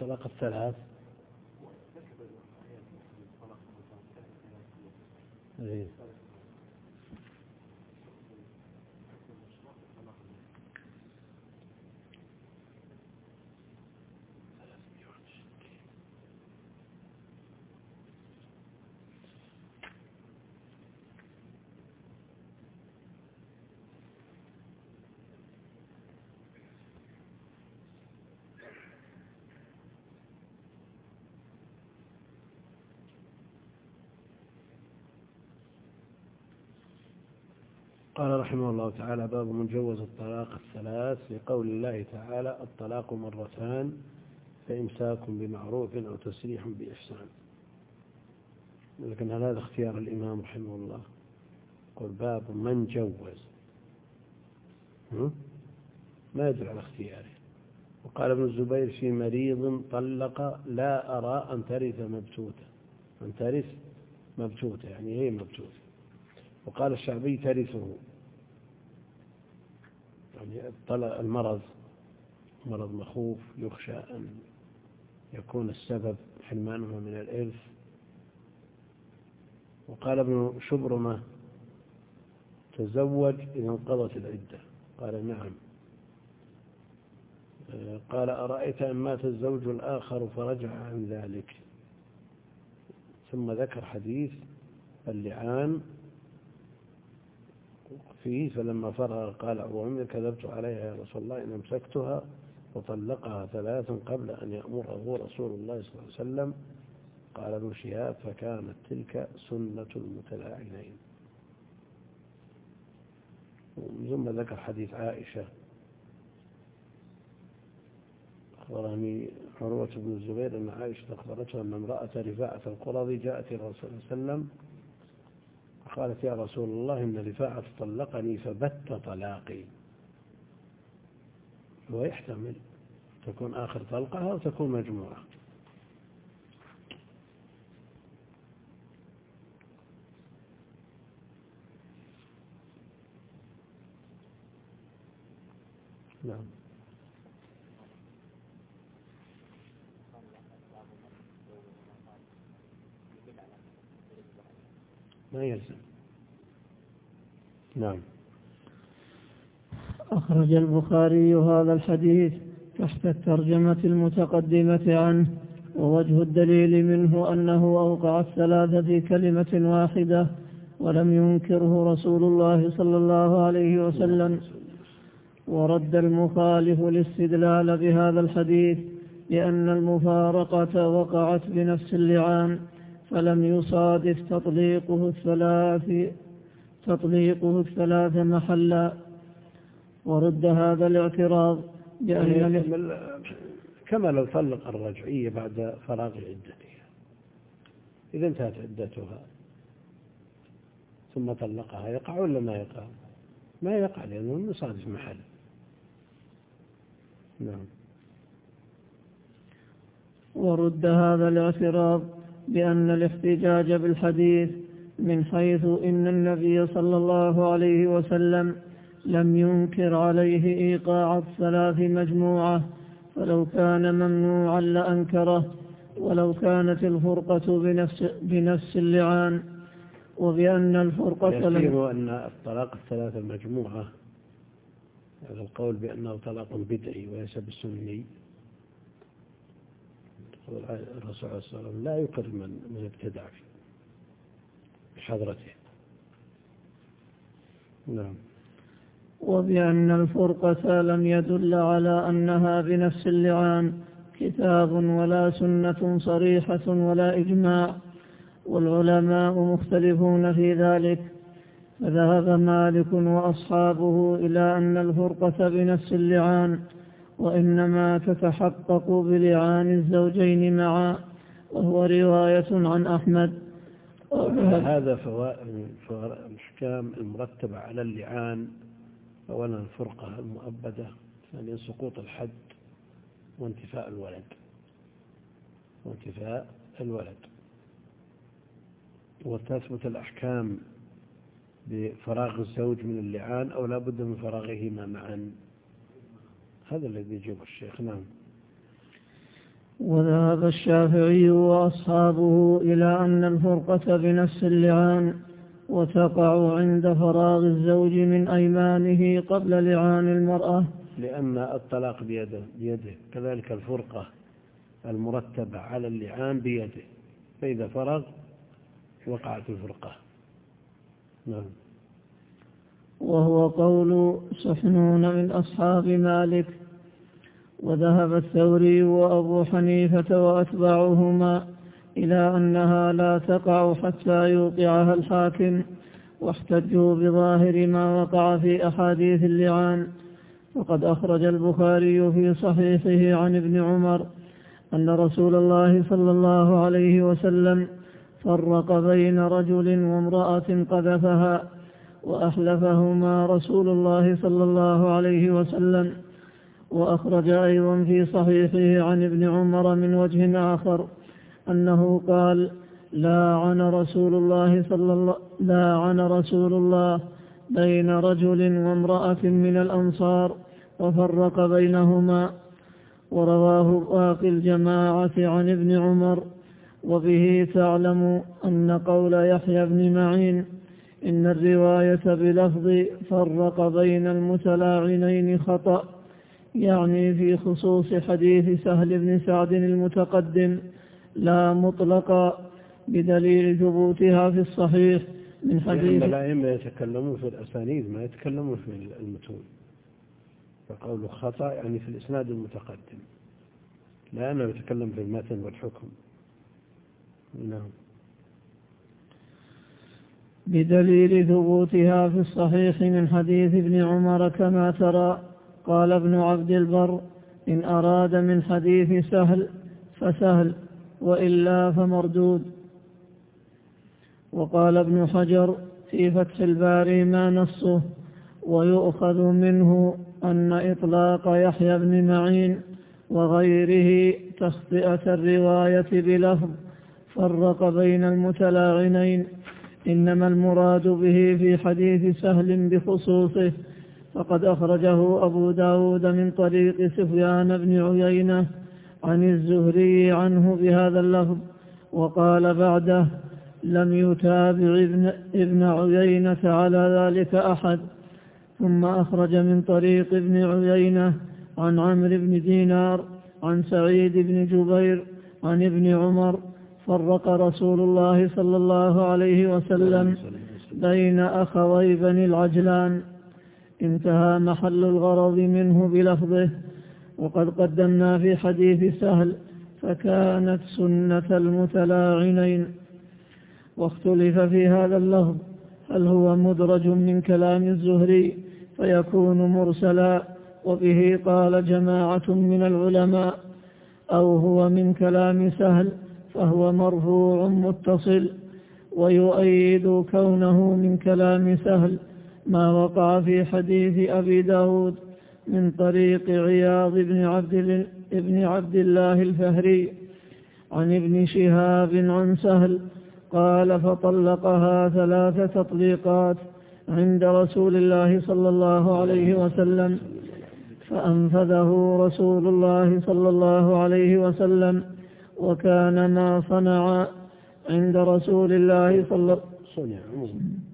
طلاق الثلاث. جی قال رحمه الله تعالى باب من جوز الطلاق الثلاث لقول الله تعالى الطلاق مرتان فإمساك بمعروف أو تسريح بإحسان. لكن هذا اختيار الإمام رحمه الله؟ قل باب من جوز. ما يدل على اختياره. وقال ابن الزبير في مريض طلق لا أرى أن ترث مبتوتة أن ترث مبتوتة يعني هي مبتوتة وقال الشعبي ترثه. يعني المرض مرض مخوف يخشى أن يكون السبب حرمانه من الإرث. وقال ابن شبرمة تزوج إذا انقضت العدة. قال نعم. قال أرأيت أن مات الزوج الآخر فرجع عن ذلك. ثم ذكر حديث اللعان فيه فلما فرغ قال أبو عمر كذبت عليها يا رسول الله إن أمسكتها وطلقها ثلاثا قبل أن يأمره رسول الله صلى الله عليه وسلم. قال ابن شهاب فكانت تلك سنة المتلاعنين. ثم ذكر حديث عائشة. أخبرني عروة بن الزبير أن عائشة أخبرته أن امرأة رفاعة القرظي جاءت الرسول صلى الله عليه وسلم قالت يا رسول الله إن رفاعة طلقني فبت طلاقي. ويحتمل تكون آخر طلقها أو تكون مجموعة. نعم. ما يلزم. نعم. أخرج البخاري هذا الحديث تحت الترجمة المتقدمة عنه ووجه الدليل منه أنه أوقع الثلاثة في كلمة واحدة ولم ينكره رسول الله صلى الله عليه وسلم. ورد المخالف الاستدلال بهذا الحديث لأن المفارقة وقعت بنفس اللعان. فلم يصادف تطليقه الثلاث تطليقه الثلاث محلا. ورد هذا الاعتراض بأن يعني كما لو طلق الرجعية بعد فراغ عدتها إذا انتهت عدتها. ثم طلقها. يقع ولا ما يقع؟ ما يقع لأنه يصادف محل. نعم. ورد هذا الاعتراض بأن الاحتجاج بالحديث من حيث إن النبي صلى الله عليه وسلم لم ينكر عليه إيقاع الثلاث مجموعة فلو كان ممنوعا لأنكره ولو كانت الفرقة بنفس, بنفس اللعان. وبأن الفرقة يصير أن الطلاق الثلاثة المجموعة هذا القول بأنه طلاق بدعي وليس بالسني. الرسول صلى الله عليه وسلم لا يقر من من ابتدع حضرته. نعم. وبأن الفرقة لم يدل على أنها بنفس اللعان كتاب ولا سنة صريحة ولا إجماع والعلماء مختلفون في ذلك. فذهب مالك وأصحابه إلى أن الفرقة بنفس اللعان وإنما تتحقق بلعان الزوجين معا وهو رواية عن أحمد. هذا الأحكام المرتبة على اللعان أولا الفرقة المؤبدة ثانيا سقوط الحد وانتفاء الولد. وانتفاء الولد. وتثبت الأحكام بفراغ الزوج من اللعان أو لا بد من فراغهما معا. هذا الذي يجيب الشيخ نعم. وذهب الشافعي وأصحابه إلى أن الفرقة بنفس اللعان وتقع عند فراغ الزوج من أيمانه قبل لعان المرأة. لأن الطلاق بيده, بيده. كذلك الفرقة المرتبة على اللعان بيده. فإذا فرغ وقعت الفرقة. نعم. وهو قول سحنون من أصحاب مالك وذهب الثوري وأبو حنيفة وأتباعهما إلى أنها لا تقع حتى يوقعها الحاكم واحتجوا بظاهر ما وقع في أحاديث اللعان. وقد أخرج البخاري في صحيحه عن ابن عمر أن رسول الله صلى الله عليه وسلم فرق بين رجل وامرأة قذفها وأحلفهما رسول الله صلى الله عليه وسلم وأخرج أيضا في صحيحه عن ابن عمر من وجه آخر أنه قال لا عن رسول الله صلى الله لا عن رسول الله بين رجل وامرأة من الأنصار وفرق بينهما ورواه باقي الجماعة عن ابن عمر وبه تعلم أن قول يحيى بن معين إن الرواية بلفظ فرق بين المتلاعنين خطأ يعني في خصوص حديث سهل بن سعد المتقدم لا مطلقا بدليل ثبوتها في الصحيح من حديث الأئمة يتكلمون في الأسانيد ما يتكلمون في المتون. فقوله خطأ يعني في الإسناد المتقدم لا أنا يتكلم في المتن والحكم. نعم. بدليل ثبوتها في الصحيح من حديث ابن عمر كما ترى. قال ابن عبد البر إن أراد من حديث سهل فسهل وإلا فمردود. وقال ابن حجر في فتح الباري ما نصه ويؤخذ منه أن إطلاق يحيى بن معين وغيره تخطئة الرواية بلفظ فرق بين المتلاعنين إنما المراد به في حديث سهل بخصوصه. فقد أخرجه أبو داود من طريق سفيان بن عيينة عن الزهري عنه بهذا اللفظ وقال بعده لم يتابع ابن, ابن عيينة على ذلك أحد. ثم أخرج من طريق ابن عيينة عن عمرو بن دينار عن سعيد بن جبير عن ابن عمر فرق رسول الله صلى الله عليه وسلم بين أخوي بني العجلان. انتهى محل الغرض منه بلفظه. وقد قدمنا في حديث سهل فكانت سنة المتلاعنين. واختلف في هذا اللفظ هل هو مدرج من كلام الزهري؟ فيكون مرسلا. وبه قال جماعة من العلماء أو هو من كلام سهل فهو مرفوع متصل ويؤيد كونه من كلام سهل ما وقع في حديث أبي داود من طريق عياض بن عبد, ابن عبد الله الفهري عن ابن شهاب عن سهل قال فطلقها ثلاث تطليقات عند رسول الله صلى الله عليه وسلم فأنفذه رسول الله صلى الله عليه وسلم. وكان ما صنع عند رسول الله صلى الله عليه وسلم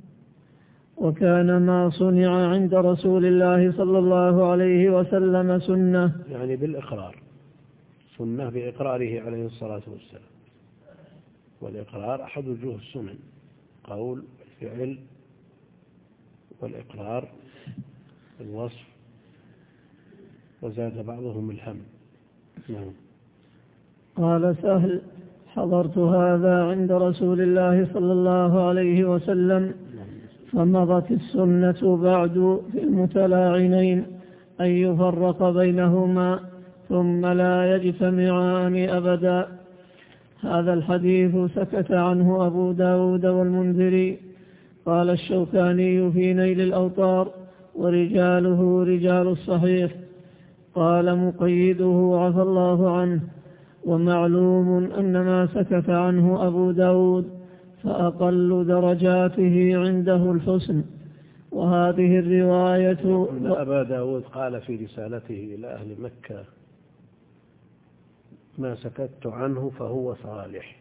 وكان ما صنع عند رسول الله صلى الله عليه وسلم سنة. يعني بالإقرار. سنة بإقراره عليه الصلاة والسلام. والإقرار أحد وجوه السنن. قول الفعل والإقرار الوصف. وزاد بعضهم الهم. نعم. قال سهل حضرت هذا عند رسول الله صلى الله عليه وسلم فمضت السنة بعد في المتلاعنين أن يفرق بينهما ثم لا يجتمعان أبدا. هذا الحديث سكت عنه أبو داود والمنذري قال الشوكاني في نيل الأوطار ورجاله رجال الصحيح قال مقيده عفى الله عنه ومعلوم أن ما سكت عنه أبو داود فأقل درجاته عنده الحسن. وهذه الرواية أن أبا داود قال في رسالته إلى أهل مكة ما سكت عنه فهو صالح.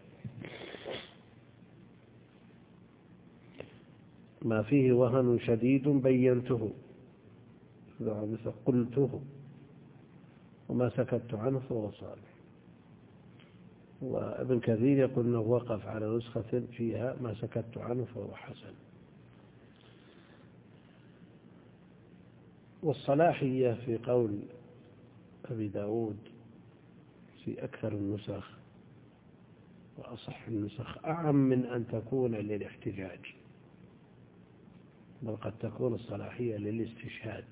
ما فيه وهن شديد بينته قلته. وما سكت عنه فهو صالح. وابن كثير يقول أنه وقف على نسخة فيها ما سكت عنه فهو حسن. والصلاحية في قول أبي داود في أكثر النسخ وأصح النسخ أعم من أن تكون للاحتجاج بل قد تكون الصلاحية للاستشهاد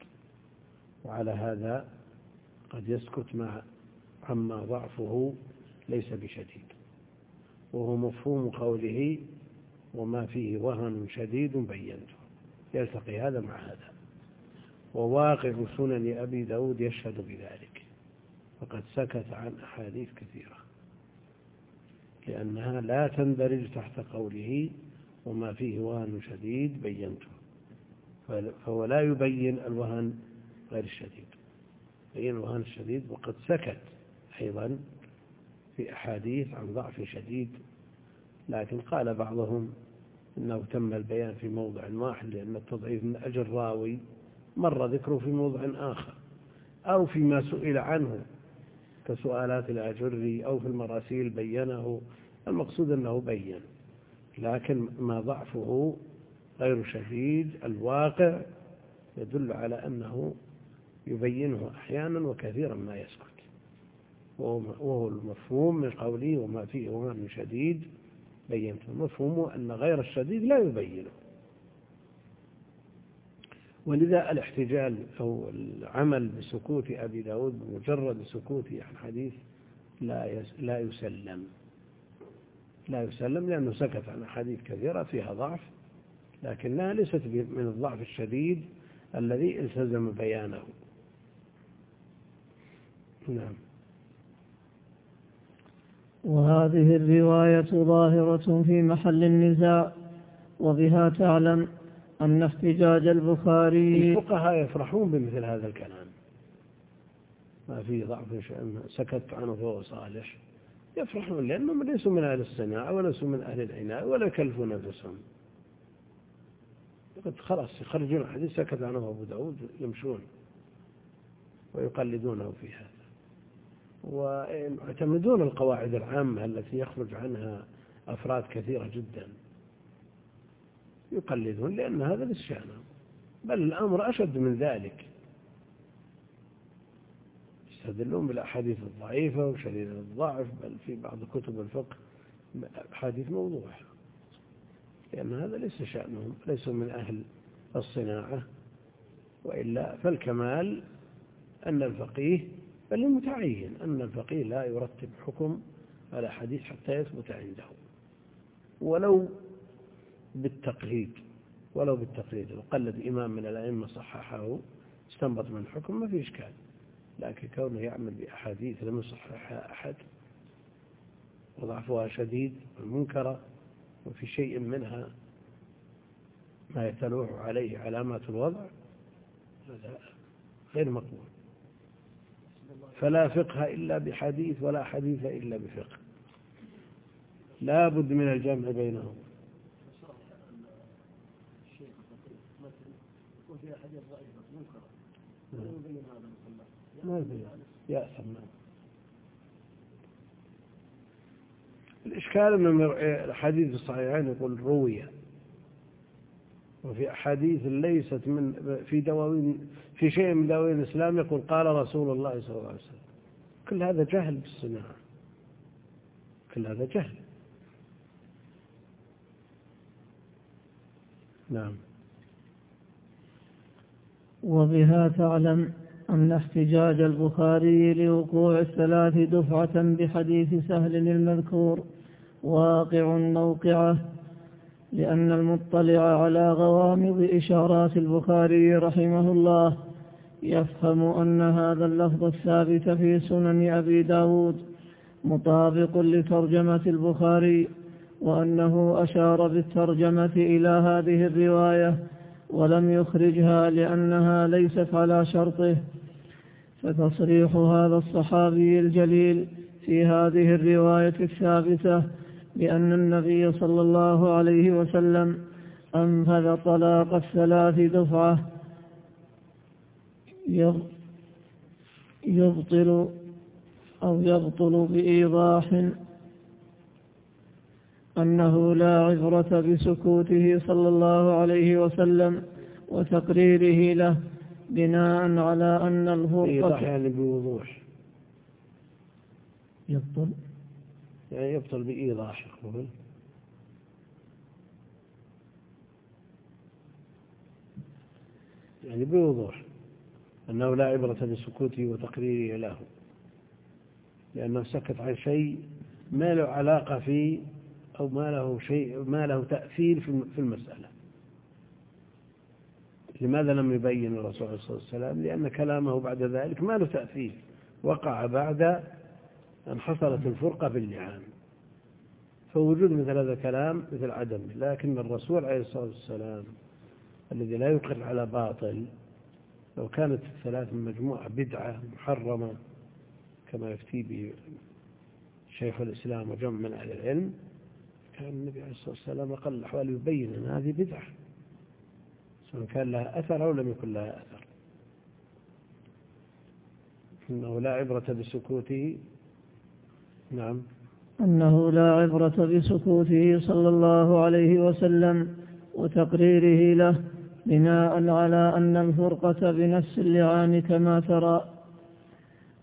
وعلى هذا قد يسكت مع عما ضعفه ليس بشديد. وهو مفهوم قوله وما فيه وهن شديد بينته يلتقي هذا مع هذا. وواقع سنن أبي داود يشهد بذلك. فقد سكت عن أحاديث كثيرة. لأنها لا تندرج تحت قوله وما فيه وهن شديد بينته فهو لا يبين الوهن غير الشديد. بين الوهن الشديد وقد سكت أيضا في أحاديث عن ضعف شديد لكن قال بعضهم إنه تم البيان في موضع واحد لأن التضعيف من أجل راوي مر ذكره في موضع آخر أو فيما سئل عنه كسؤالات الأجري أو في المراسيل بينه المقصود أنه بين لكن ما ضعفه غير شديد الواقع يدل على أنه يبينه أحيانا وكثيرا ما يسكت وهو المفهوم من قوله وما فيه وما من شديد بينته مفهومه أن غير الشديد لا يبينه. ولذا الاحتجال أو العمل بسكوت أبي داود بمجرد سكوته عن حديث لا لا يسلم. لا يسلم لأنه سكت عن أحاديث كثيرة فيها ضعف لكنها ليست من الضعف الشديد الذي التزم بيانه. نعم. وهذه الرواية ظاهرة في محل النزاع وبها تعلم أن احتجاج البخاري الفقهاء يفرحون بمثل هذا الكلام. ما فيه ضعف سكت عنه فهو صالح. يفرحون لأنهم ليسوا من أهل الصناعة وليسوا من أهل العناية ولا يكلفون أنفسهم. خلاص يخرجون الحديث سكت عنه أبو داود يمشون ويقلدونه في هذا. ويعتمدون القواعد العامة التي يخرج عنها أفراد كثيرة جدا. يقلدون لأن هذا للشأن بل الأمر أشد من ذلك. يستدلون بالأحاديث الضعيفة وشديدة الضعف بل في بعض كتب الفقه أحاديث موضوعة لأن هذا ليس شأنهم ليسوا من أهل الصناعة وإلا فالكمال أن الفقيه بل المتعين أن الفقيه لا يرتب حكم على حديث حتى يثبت عنده. ولو بالتقليد ولو بالتقليد. لو قلد إمام من الأئمة صححه استنبط من الحكم ما في إشكال. لكن كونه يعمل بأحاديث لم يصححها أحد وضعفها شديد ومنكرة وفي شيء منها ما يتلوح عليه علامات الوضع هذا غير مقبول. فلا فقه إلا بحديث ولا حديث إلا بفقه. لا بد من الجمع بينهم. ما يبين يأثم الإشكال من الحديث الصحيحين يقول روية وفي أحاديث ليست من في دواوين في شيء من دواوين الإسلام يقول قال رسول الله صلى الله عليه وسلم كل هذا جهل بالصناعة كل هذا جهل. نعم. وبها تعلم أن احتجاج البخاري لوقوع الثلاث دفعة بحديث سهل المذكور واقع موقعه لأن المطلع على غوامض إشارات البخاري رحمه الله يفهم أن هذا اللفظ الثابت في سنن أبي داود مطابق لترجمة البخاري وأنه أشار بالترجمة إلى هذه الرواية ولم يخرجها لأنها ليست على شرطه. فتصريح هذا الصحابي الجليل في هذه الرواية الثابتة بأن النبي صلى الله عليه وسلم أنفذ طلاق الثلاث دفعة يبطل أو يبطل بإيضاح أنه لا عبرة بسكوته صلى الله عليه وسلم وتقريره له بناء على أن الفرقة يعني بوضوح. يبطل؟ يعني يبطل بإيضاح يقول. يعني بوضوح. أنه لا عبرة بسكوته وتقريره له. لأنه سكت عن شيء ما له علاقة فيه أو ما له شيء ما له تأثير في المسألة. لماذا لم يبين الرسول عليه الصلاة والسلام؟ لأن كلامه بعد ذلك ما له تأثير. وقع بعد أن حصلت الفرقة في اللعان فوجود مثل هذا الكلام مثل عدم. لكن الرسول عليه الصلاة والسلام الذي لا يقر على باطل لو كانت الثلاث مجموعة بدعة محرمة كما يفتي به شيخ الإسلام وجمع من أهل العلم كان النبي عليه الصلاة والسلام أقل الأحوال يبين أن هذه بدعة. سواء كان لها أثر أو لم يكن لها أثر. إنه لا عبرة بسكوته. نعم. أنه لا عبرة بسكوته صلى الله عليه وسلم وتقريره له. بناء على أن الفرقة بنفس اللعان كما ترى.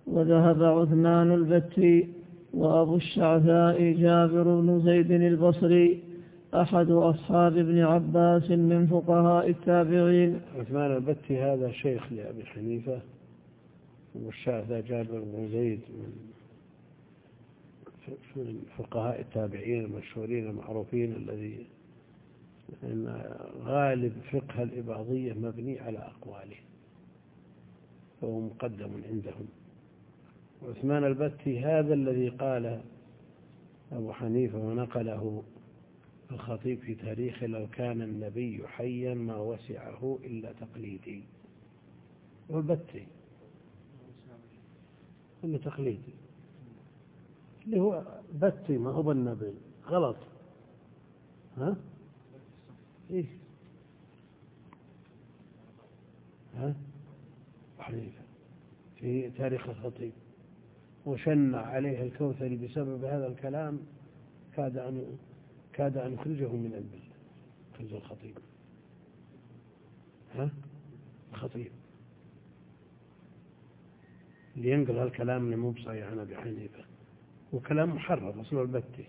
وذهب عثمان البتي وأبو الشعثاء جابر بن زيد البصري أحد أصحاب ابن عباس من فقهاء التابعين. عثمان البتي هذا شيخ لأبي حنيفة والشعثاء جابر بن زيد من فقهاء التابعين المشهورين المعروفين الذي أن غالب فقه الإباضية مبني على أقواله فهو مقدم عندهم. عثمان البتي هذا الذي قال أبو حنيفة ونقله الخطيب في تاريخه لو كان النبي حيا ما وسعه إلا تقليدي. والبتي إلا تقليدي. اللي هو بتي ما هو بالنبي. غلط. ها؟ إيه؟ ها؟ حنيفة في تاريخ الخطيب. وشنع عليه الكوثري بسبب هذا الكلام كاد أن كاد أن يخرجه من الملة خرج الخطيب. ها؟ الخطيب. لينقل هالكلام اللي مو بصحيح عن أبي حنيفة وكلام محرر أصله البتي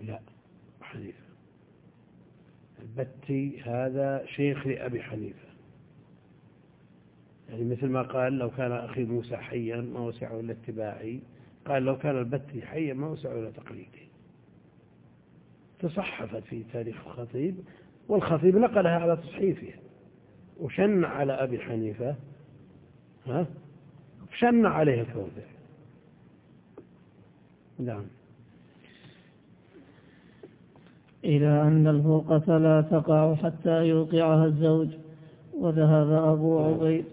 لا حنيفة. البتي هذا شيخ لأبي حنيفة. يعني مثل ما قال لو كان أخي موسى حيا ما وسعه إلا اتباعي. قال لو كان البتي حيا ما وسعه إلا تقليدي. تصحفت في تاريخ الخطيب والخطيب نقلها على تصحيفها. وشنع على أبي حنيفة. ها؟ شنع عليه الكوثر نعم. إلى أن الفرقة لا تقع حتى يوقعها الزوج وذهب أبو عبيد.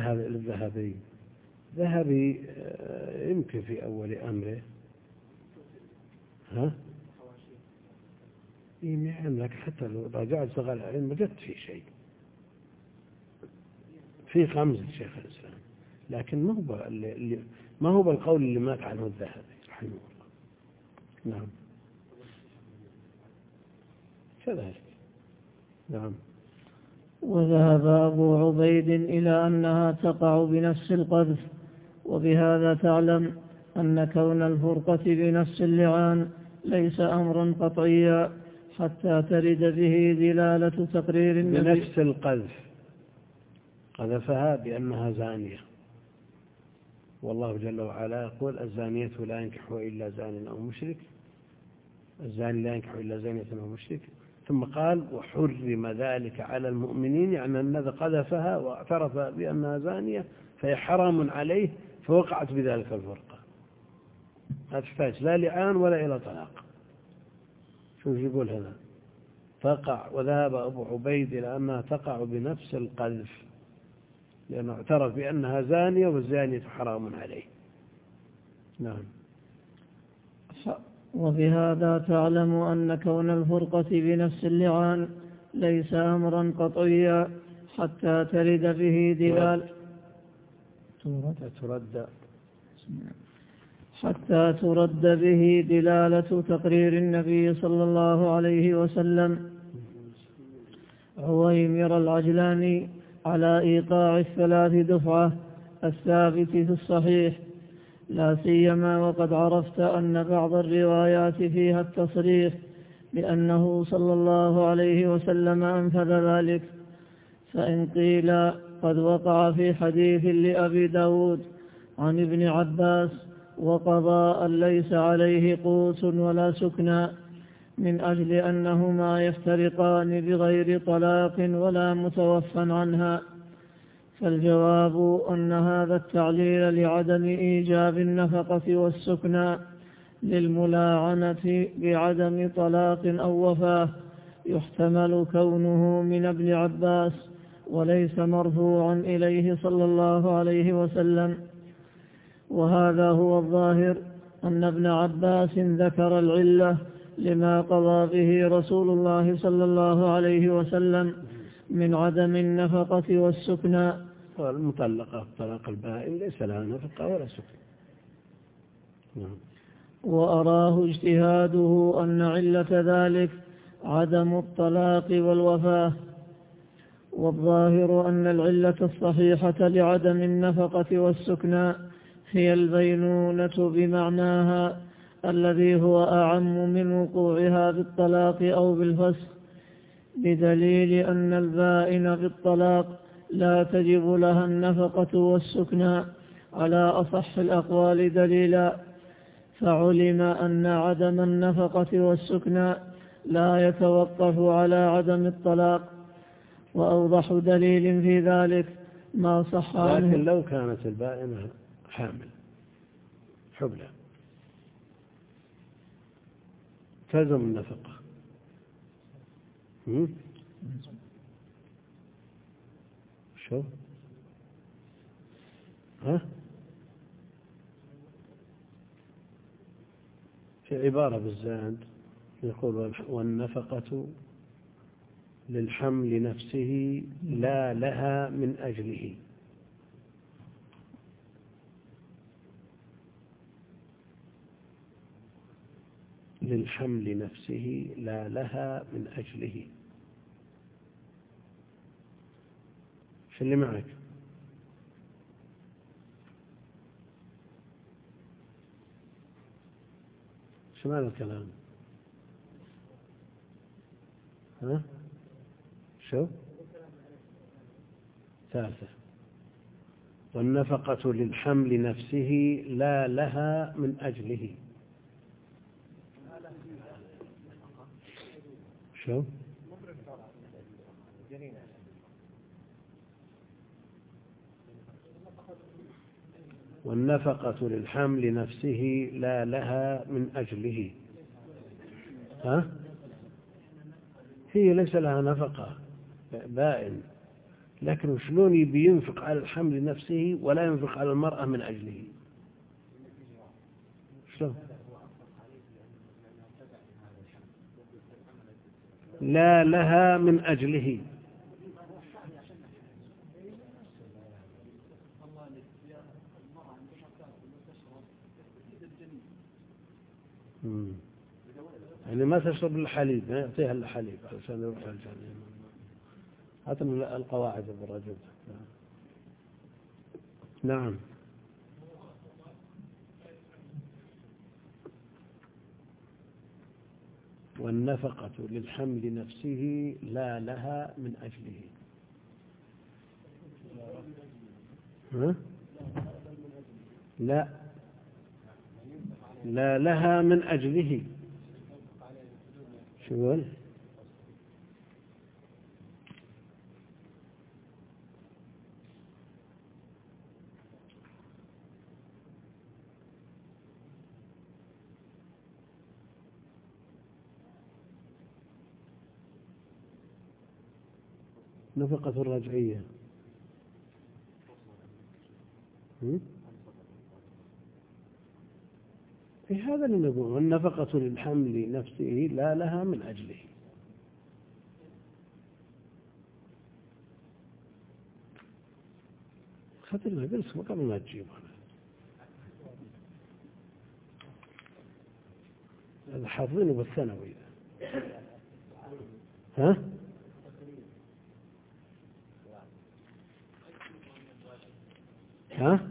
ذهب الذهبي. ذهبي آه، يمكن في أول أمره. ها؟ يمكن لك حتى لو راجعت صغار العلم وجدت في شيء. في خمس شيخ الإسلام. لكن ما هو اللي ما هو بالقول اللي مات عنه الذهبي رحمه الله. نعم. كذلك نعم. وذهب أبو عبيد إلى أنها تقع بنفس القذف وبهذا تعلم أن كون الفرقة بنفس اللعان ليس أمرا قطعيا حتى ترد به دلالة تقرير النبي. بنفس القذف. قذفها بأنها زانية. والله جل وعلا يقول الزانية لا ينكح إلا زان أو مشرك. الزاني لا ينكح إلا زانية أو مشرك. ثم قال وحرم ذلك على المؤمنين يعني أن قذفها واعترف بأنها زانية فهي حرام عليه فوقعت بذلك الفرقة. لا تحتاج لا لعان ولا إلى طلاق. شوف يقول هنا تقع وذهب أبو عبيد إلى أنها تقع بنفس القذف لأنه اعترف بأنها زانية والزانية حرام عليه. نعم. وبهذا تعلم أن كون الفرقة بنفس اللعان ليس أمرا قطعيا حتى ترد به دلال. ترد. حتى ترد به دلالة تقرير النبي صلى الله عليه وسلم. عويمر العجلاني على إيقاع الثلاث دفعة الثابت في الصحيح. لا سيما وقد عرفت أن بعض الروايات فيها التصريح بأنه صلى الله عليه وسلم أنفذ ذلك فإن قيل قد وقع في حديث لأبي داود عن ابن عباس وقضى أن ليس عليه قوس ولا سكنى من أجل أنهما يفترقان بغير طلاق ولا متوفى عنها. فالجواب أن هذا التعليل لعدم إيجاب النفقة والسكنى للملاعنة بعدم طلاق أو وفاة يحتمل كونه من ابن عباس وليس مرفوعا إليه صلى الله عليه وسلم. وهذا هو الظاهر أن ابن عباس ذكر العلة لما قضى به رسول الله صلى الله عليه وسلم من عدم النفقة والسكنى والمطلقة طلاق البائن ليس لها نفقة ولا سكن. نعم. وأراه اجتهاده أن علة ذلك عدم الطلاق والوفاة. والظاهر أن العلة الصحيحة لعدم النفقة والسكنى هي البينونة بمعناها الذي هو أعم من وقوعها بالطلاق أو بالفسخ بدليل أن البائن بالطلاق لا تجب لها النفقة والسكنى على أصح الأقوال دليلا. فعلم أن عدم النفقة والسكنى لا يتوقف على عدم الطلاق وأوضح دليل في ذلك ما صح عنه. لكن لو كانت البائنة حامل حبلى تلزم النفقة. شو ها؟ في عبارة بالزاد يقول والنفقة للحمل نفسه لا لها من أجله. للحمل نفسه لا لها من أجله. شو اللي معك. شو معنى الكلام؟ ها؟ شو؟ ثالثة. والنفقة للحمل نفسه لا لها من أجله. شو؟ والنفقة للحمل نفسه لا لها من أجله. ها؟ هي ليس لها نفقة بائن. لكن شلون ينفق على الحمل نفسه ولا ينفق على المرأة من أجله؟ شلون؟ لا لها من أجله. يعني ما تشرب الحليب ما يعطيها الحليب علشان يروح الجنة هاتنا القواعد رجب. نعم. والنفقة للحمل نفسه لا لها من أجله. ها؟ لا. لا لها من أجله. شو نفقة الرجعية هذا اللي نقول النفقة للحمل نفسه لا لها من أجله خطرنا قلت قبل ما تجيب هذا حاضرينه بالثانوي ها؟ ها؟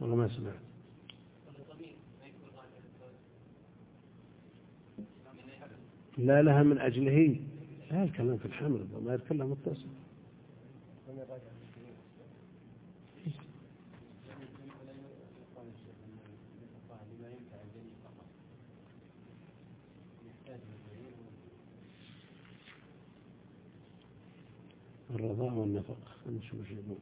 والله ما سمعت. لا لها من أجله. لا الكلام في الحمل ما يتكلم متصل. الرضاع والنفقة نشوف إيش يقول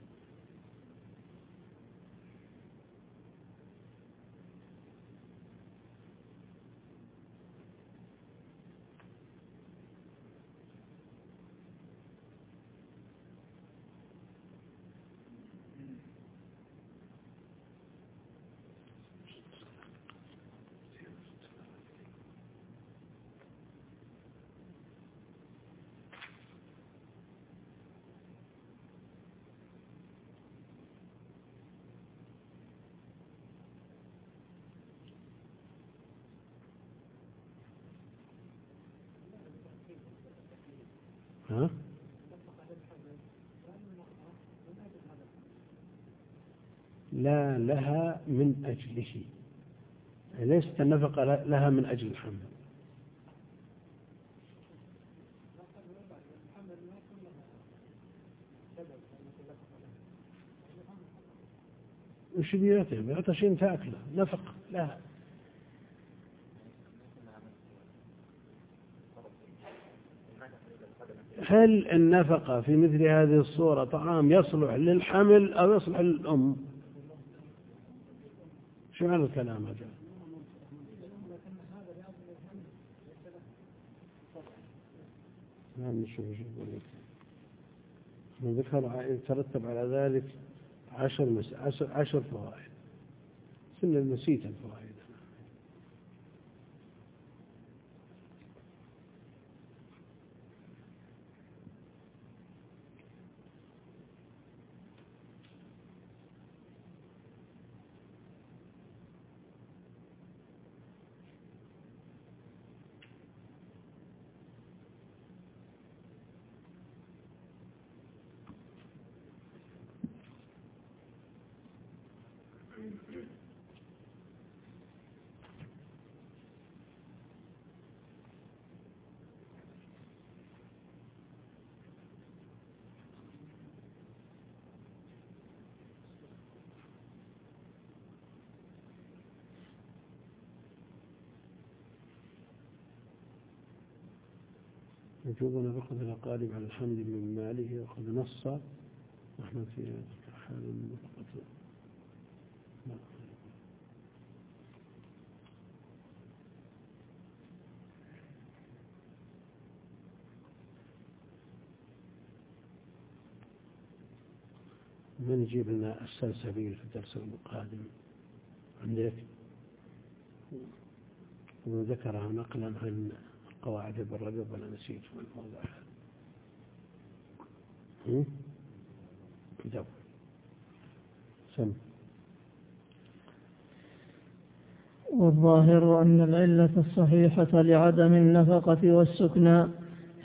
ها؟ لا لها من أجله. ليست النفقة لها من أجل الحمل وش بيعطي؟ بيعطي شيء تاكله نفقة لها. هل النفقة في مثل هذه الصورة طعام يصلح للحمل أو يصلح للأم؟ شو معنى الكلام هذا؟ نعم نشوف شو يقول ذكر يترتب على ذلك عشر مس... عشر, عشر فوائد. سنة نسيت الفوائد. وجوب نفقة الأقارب على الحمد من ماله وقد نص. نحن في حال النفقة من يجيب لنا السلسبيل في الدرس القادم عندك؟ وذكرها نقلا عن قواعد بالرقب ولا نسيت من الموضوع هذا. كتاب. سم. والظاهر أن العلة الصحيحة لعدم النفقة والسكنى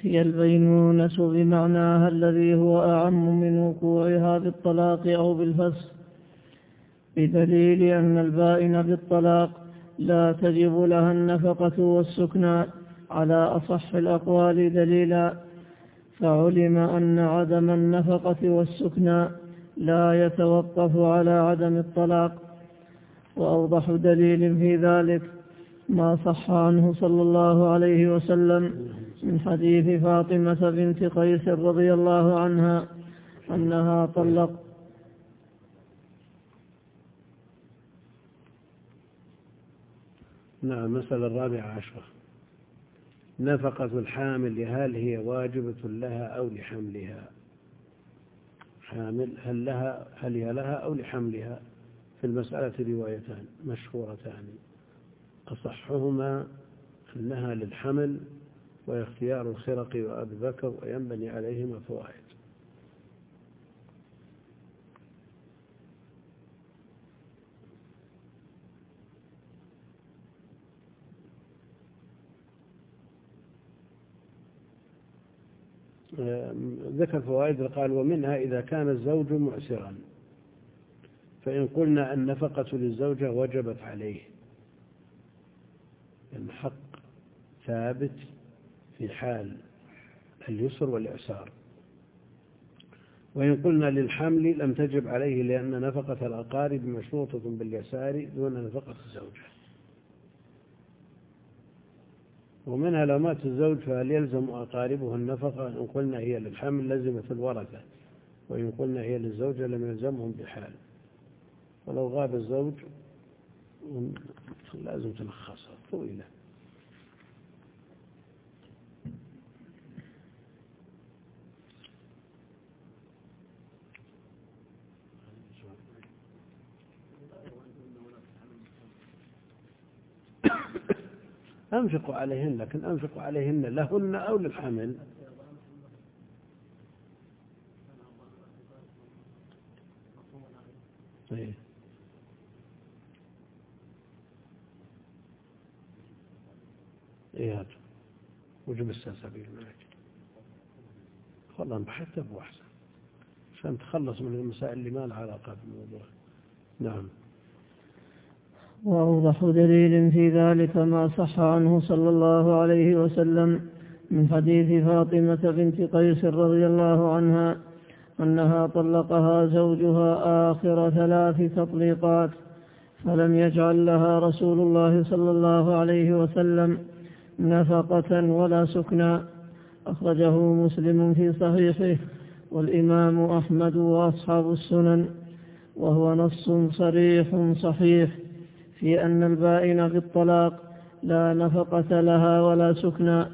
هي البينونة بمعناها الذي هو أعم من وقوعها بالطلاق أو بالفسخ بدليل أن البائن بالطلاق لا تجب لها النفقة والسكنى على أصح الأقوال دليلا فعلم أن عدم النفقة والسكنى لا يتوقف على عدم الطلاق. وأوضح دليل في ذلك ما صح عنه صلى الله عليه وسلم من حديث فاطمة بنت قيس رضي الله عنها أنها طلق. نعم المسألة الرابعة عشرة. نفقة الحامل هل هي واجبة لها أو لحملها؟ حامل هل لها هل هي لها أو لحملها؟ في المسألة روايتان مشهورتان. أصحهما أنها للحمل واختيار الخرق وأبي بكر وينبني عليهما فوائد. ذكر فوائد قال ومنها إذا كان الزوج معسرا فإن قلنا النفقة للزوجة وجبت عليه. الحق ثابت في حال اليسر والإعسار. وإن قلنا للحمل لم تجب عليه لأن نفقة الأقارب مشروطة باليسار دون نفقة الزوجة. ومنها لو مات الزوج فهل يلزم أقاربه النفقة؟ إن قلنا هي للحمل لزمت الورثة وإن قلنا هي للزوجة لم يلزمهم بحال. ولو غاب الزوج لازم تلخصها. طويلة. أنفقوا عليهن لكن أنفقوا عليهن لهن أو للحمل إيه إيه هذا وجب السلسبيل معك والله بحثت أبو أحسن. عشان تخلص من المسائل اللي ما لها علاقة بالموضوع. نعم. وأوضح دليل في ذلك ما صح عنه صلى الله عليه وسلم من حديث فاطمة بنت قيس رضي الله عنها أنها طلقها زوجها آخر ثلاث تطليقات فلم يجعل لها رسول الله صلى الله عليه وسلم نفقة ولا سكنا أخرجه مسلم في صحيحه والإمام أحمد وأصحاب السنن وهو نص صريح صحيح. في أن البائن بالطلاق لا نفقة لها ولا سكنى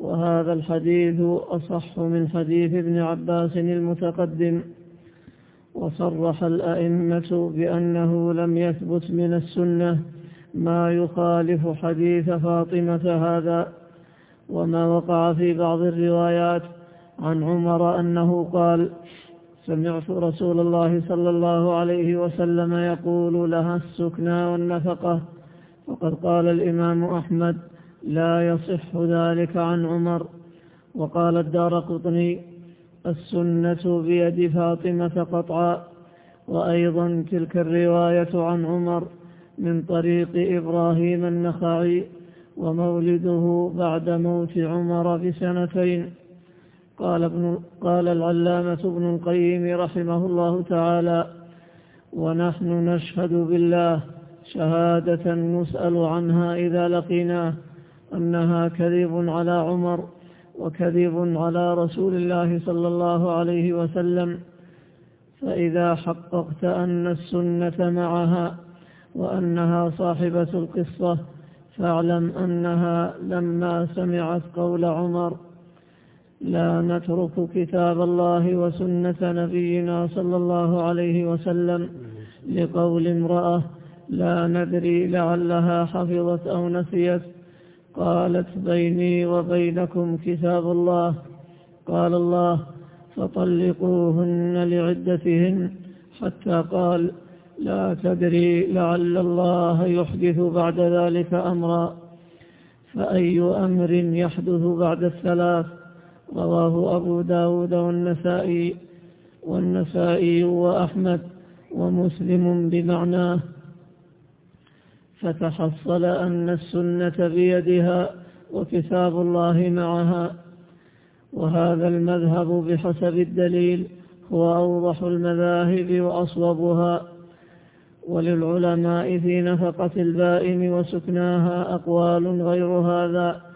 وهذا الحديث أصح من حديث ابن عباس المتقدم. وصرح الأئمة بأنه لم يثبت من السنة ما يخالف حديث فاطمة هذا. وما وقع في بعض الروايات عن عمر أنه قال سمعت رسول الله صلى الله عليه وسلم يقول لها السكنى والنفقة. وقد قال الإمام أحمد لا يصح ذلك عن عمر. وقال الدار قطني السنة بيد فاطمة قطعا. وأيضا تلك الرواية عن عمر من طريق إبراهيم النخعي ومولده بعد موت عمر بسنتين. قال, ابن قال العلامة ابن القيم رحمه الله تعالى ونحن نشهد بالله شهادة نسأل عنها إذا لقيناه أنها كذب على عمر وكذب على رسول الله صلى الله عليه وسلم فإذا حققت أن السنة معها وأنها صاحبة القصة فاعلم أنها لما سمعت قول عمر لا نترك كتاب الله وسنة نبينا صلى الله عليه وسلم لقول امرأة لا ندري لعلها حفظت أو نسيت. قالت بيني وبينكم كتاب الله. قال الله فطلقوهن لعدتهن حتى قال لا تدري لعل الله يحدث بعد ذلك أمرا. فأي أمر يحدث بعد الثلاث؟ رواه أبو داود والنسائي والنسائي وأحمد ومسلم بمعناه فتحصل أن السنة بيدها وكتاب الله معها. وهذا المذهب بحسب الدليل هو أوضح المذاهب وأصوبها. وللعلماء في نفقة البائن وسكناها أقوال غير هذا.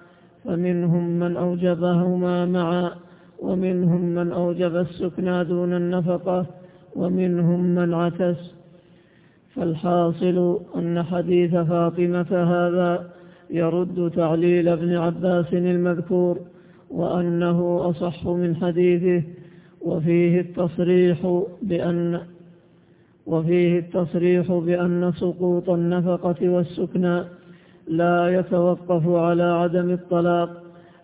فمنهم من أوجبهما معا ومنهم من أوجب السكنى دون النفقة ومنهم من عكس. فالحاصل أن حديث فاطمة هذا يرد تعليل ابن عباس المذكور وأنه أصح من حديثه وفيه التصريح بأن وفيه التصريح بأن سقوط النفقة والسكنى لا يتوقف على عدم الطلاق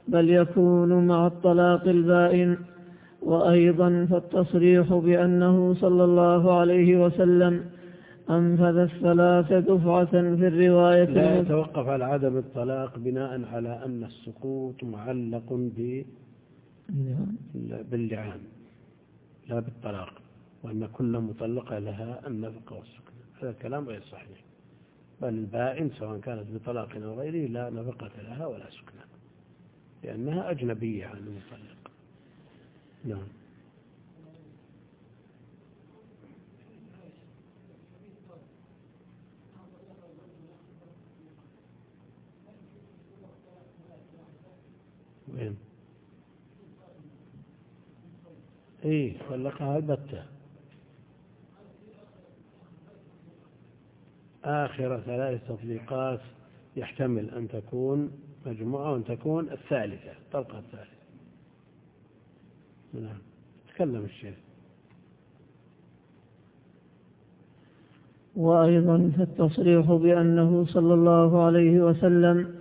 بل يكون مع الطلاق البائن. وأيضا فالتصريح بأنه صلى الله عليه وسلم أنفذ الثلاث دفعة في الرواية. لا يتوقف على عدم الطلاق بناء على أن السقوط معلق ب باللعان لا بالطلاق وأن كل مطلقة لها النفقة والسكن. هذا الكلام غير صحيح. بل البائن سواء كانت بطلاق أو غيره لا نفقة لها ولا سكن لأنها أجنبية عن المطلق نعم. وين؟ اي طلقها البتة. آخر ثلاث تطبيقات يحتمل أن تكون مجموعة وأن تكون الثالثة الطلقة الثالثة. نعم. تكلم الشيخ. وأيضا فالتصريح بأنه صلى الله عليه وسلم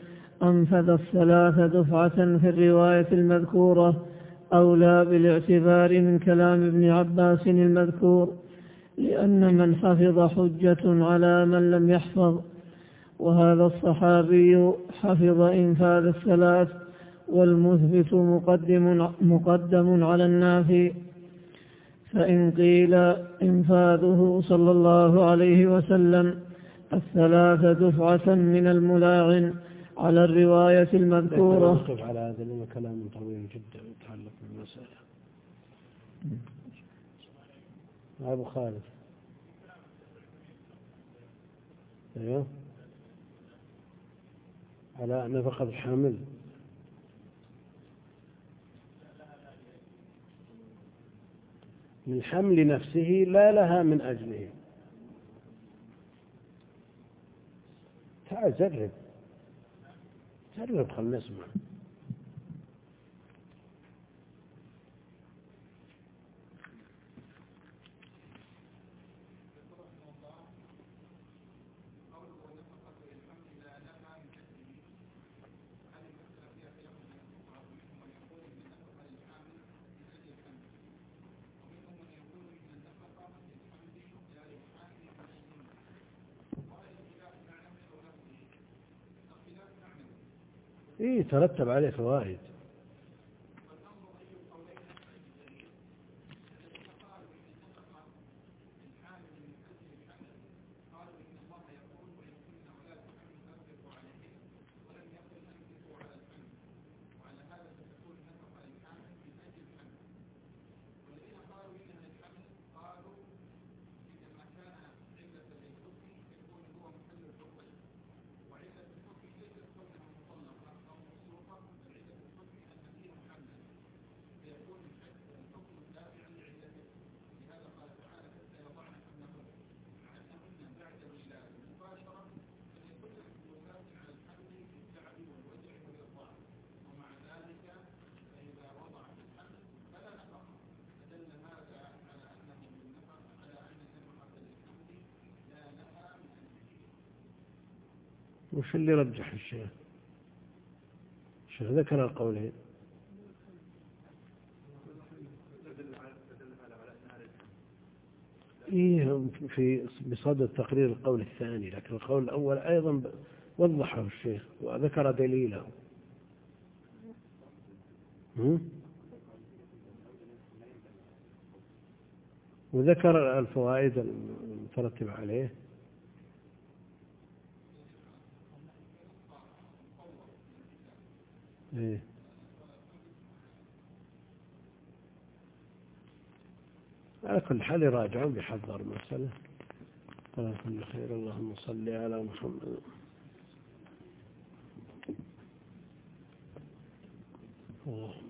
أنفذ الثلاث دفعة في الرواية المذكورة أولى بالاعتبار من كلام ابن عباس المذكور. لأن من حفظ حجة على من لم يحفظ وهذا الصحابي حفظ إنفاذ الثلاث والمثبت مقدم, مقدم على النافي. فإن قيل إنفاذه صلى الله عليه وسلم الثلاث دفعة من الملاعن على الرواية المذكورة. على هذا كلام طويل جدا يتعلق بالمسألة. أبو خالد. أيوه. على نفقة الحامل من حمل نفسه لا لها من أجله. تعال جرب. جرب خلنا نسمع. إيه ترتب عليه فوائد. وش اللي رجح الشيخ؟ الشيخ ذكر القولين. إيه في بصدد تقرير القول الثاني لكن القول الأول أيضا وضحه الشيخ وذكر دليله. وذكر الفوائد المترتبة عليه. إيه. على كل حال يراجعون بحذر المسألة على كل خير. اللهم صل على محمد. اللهم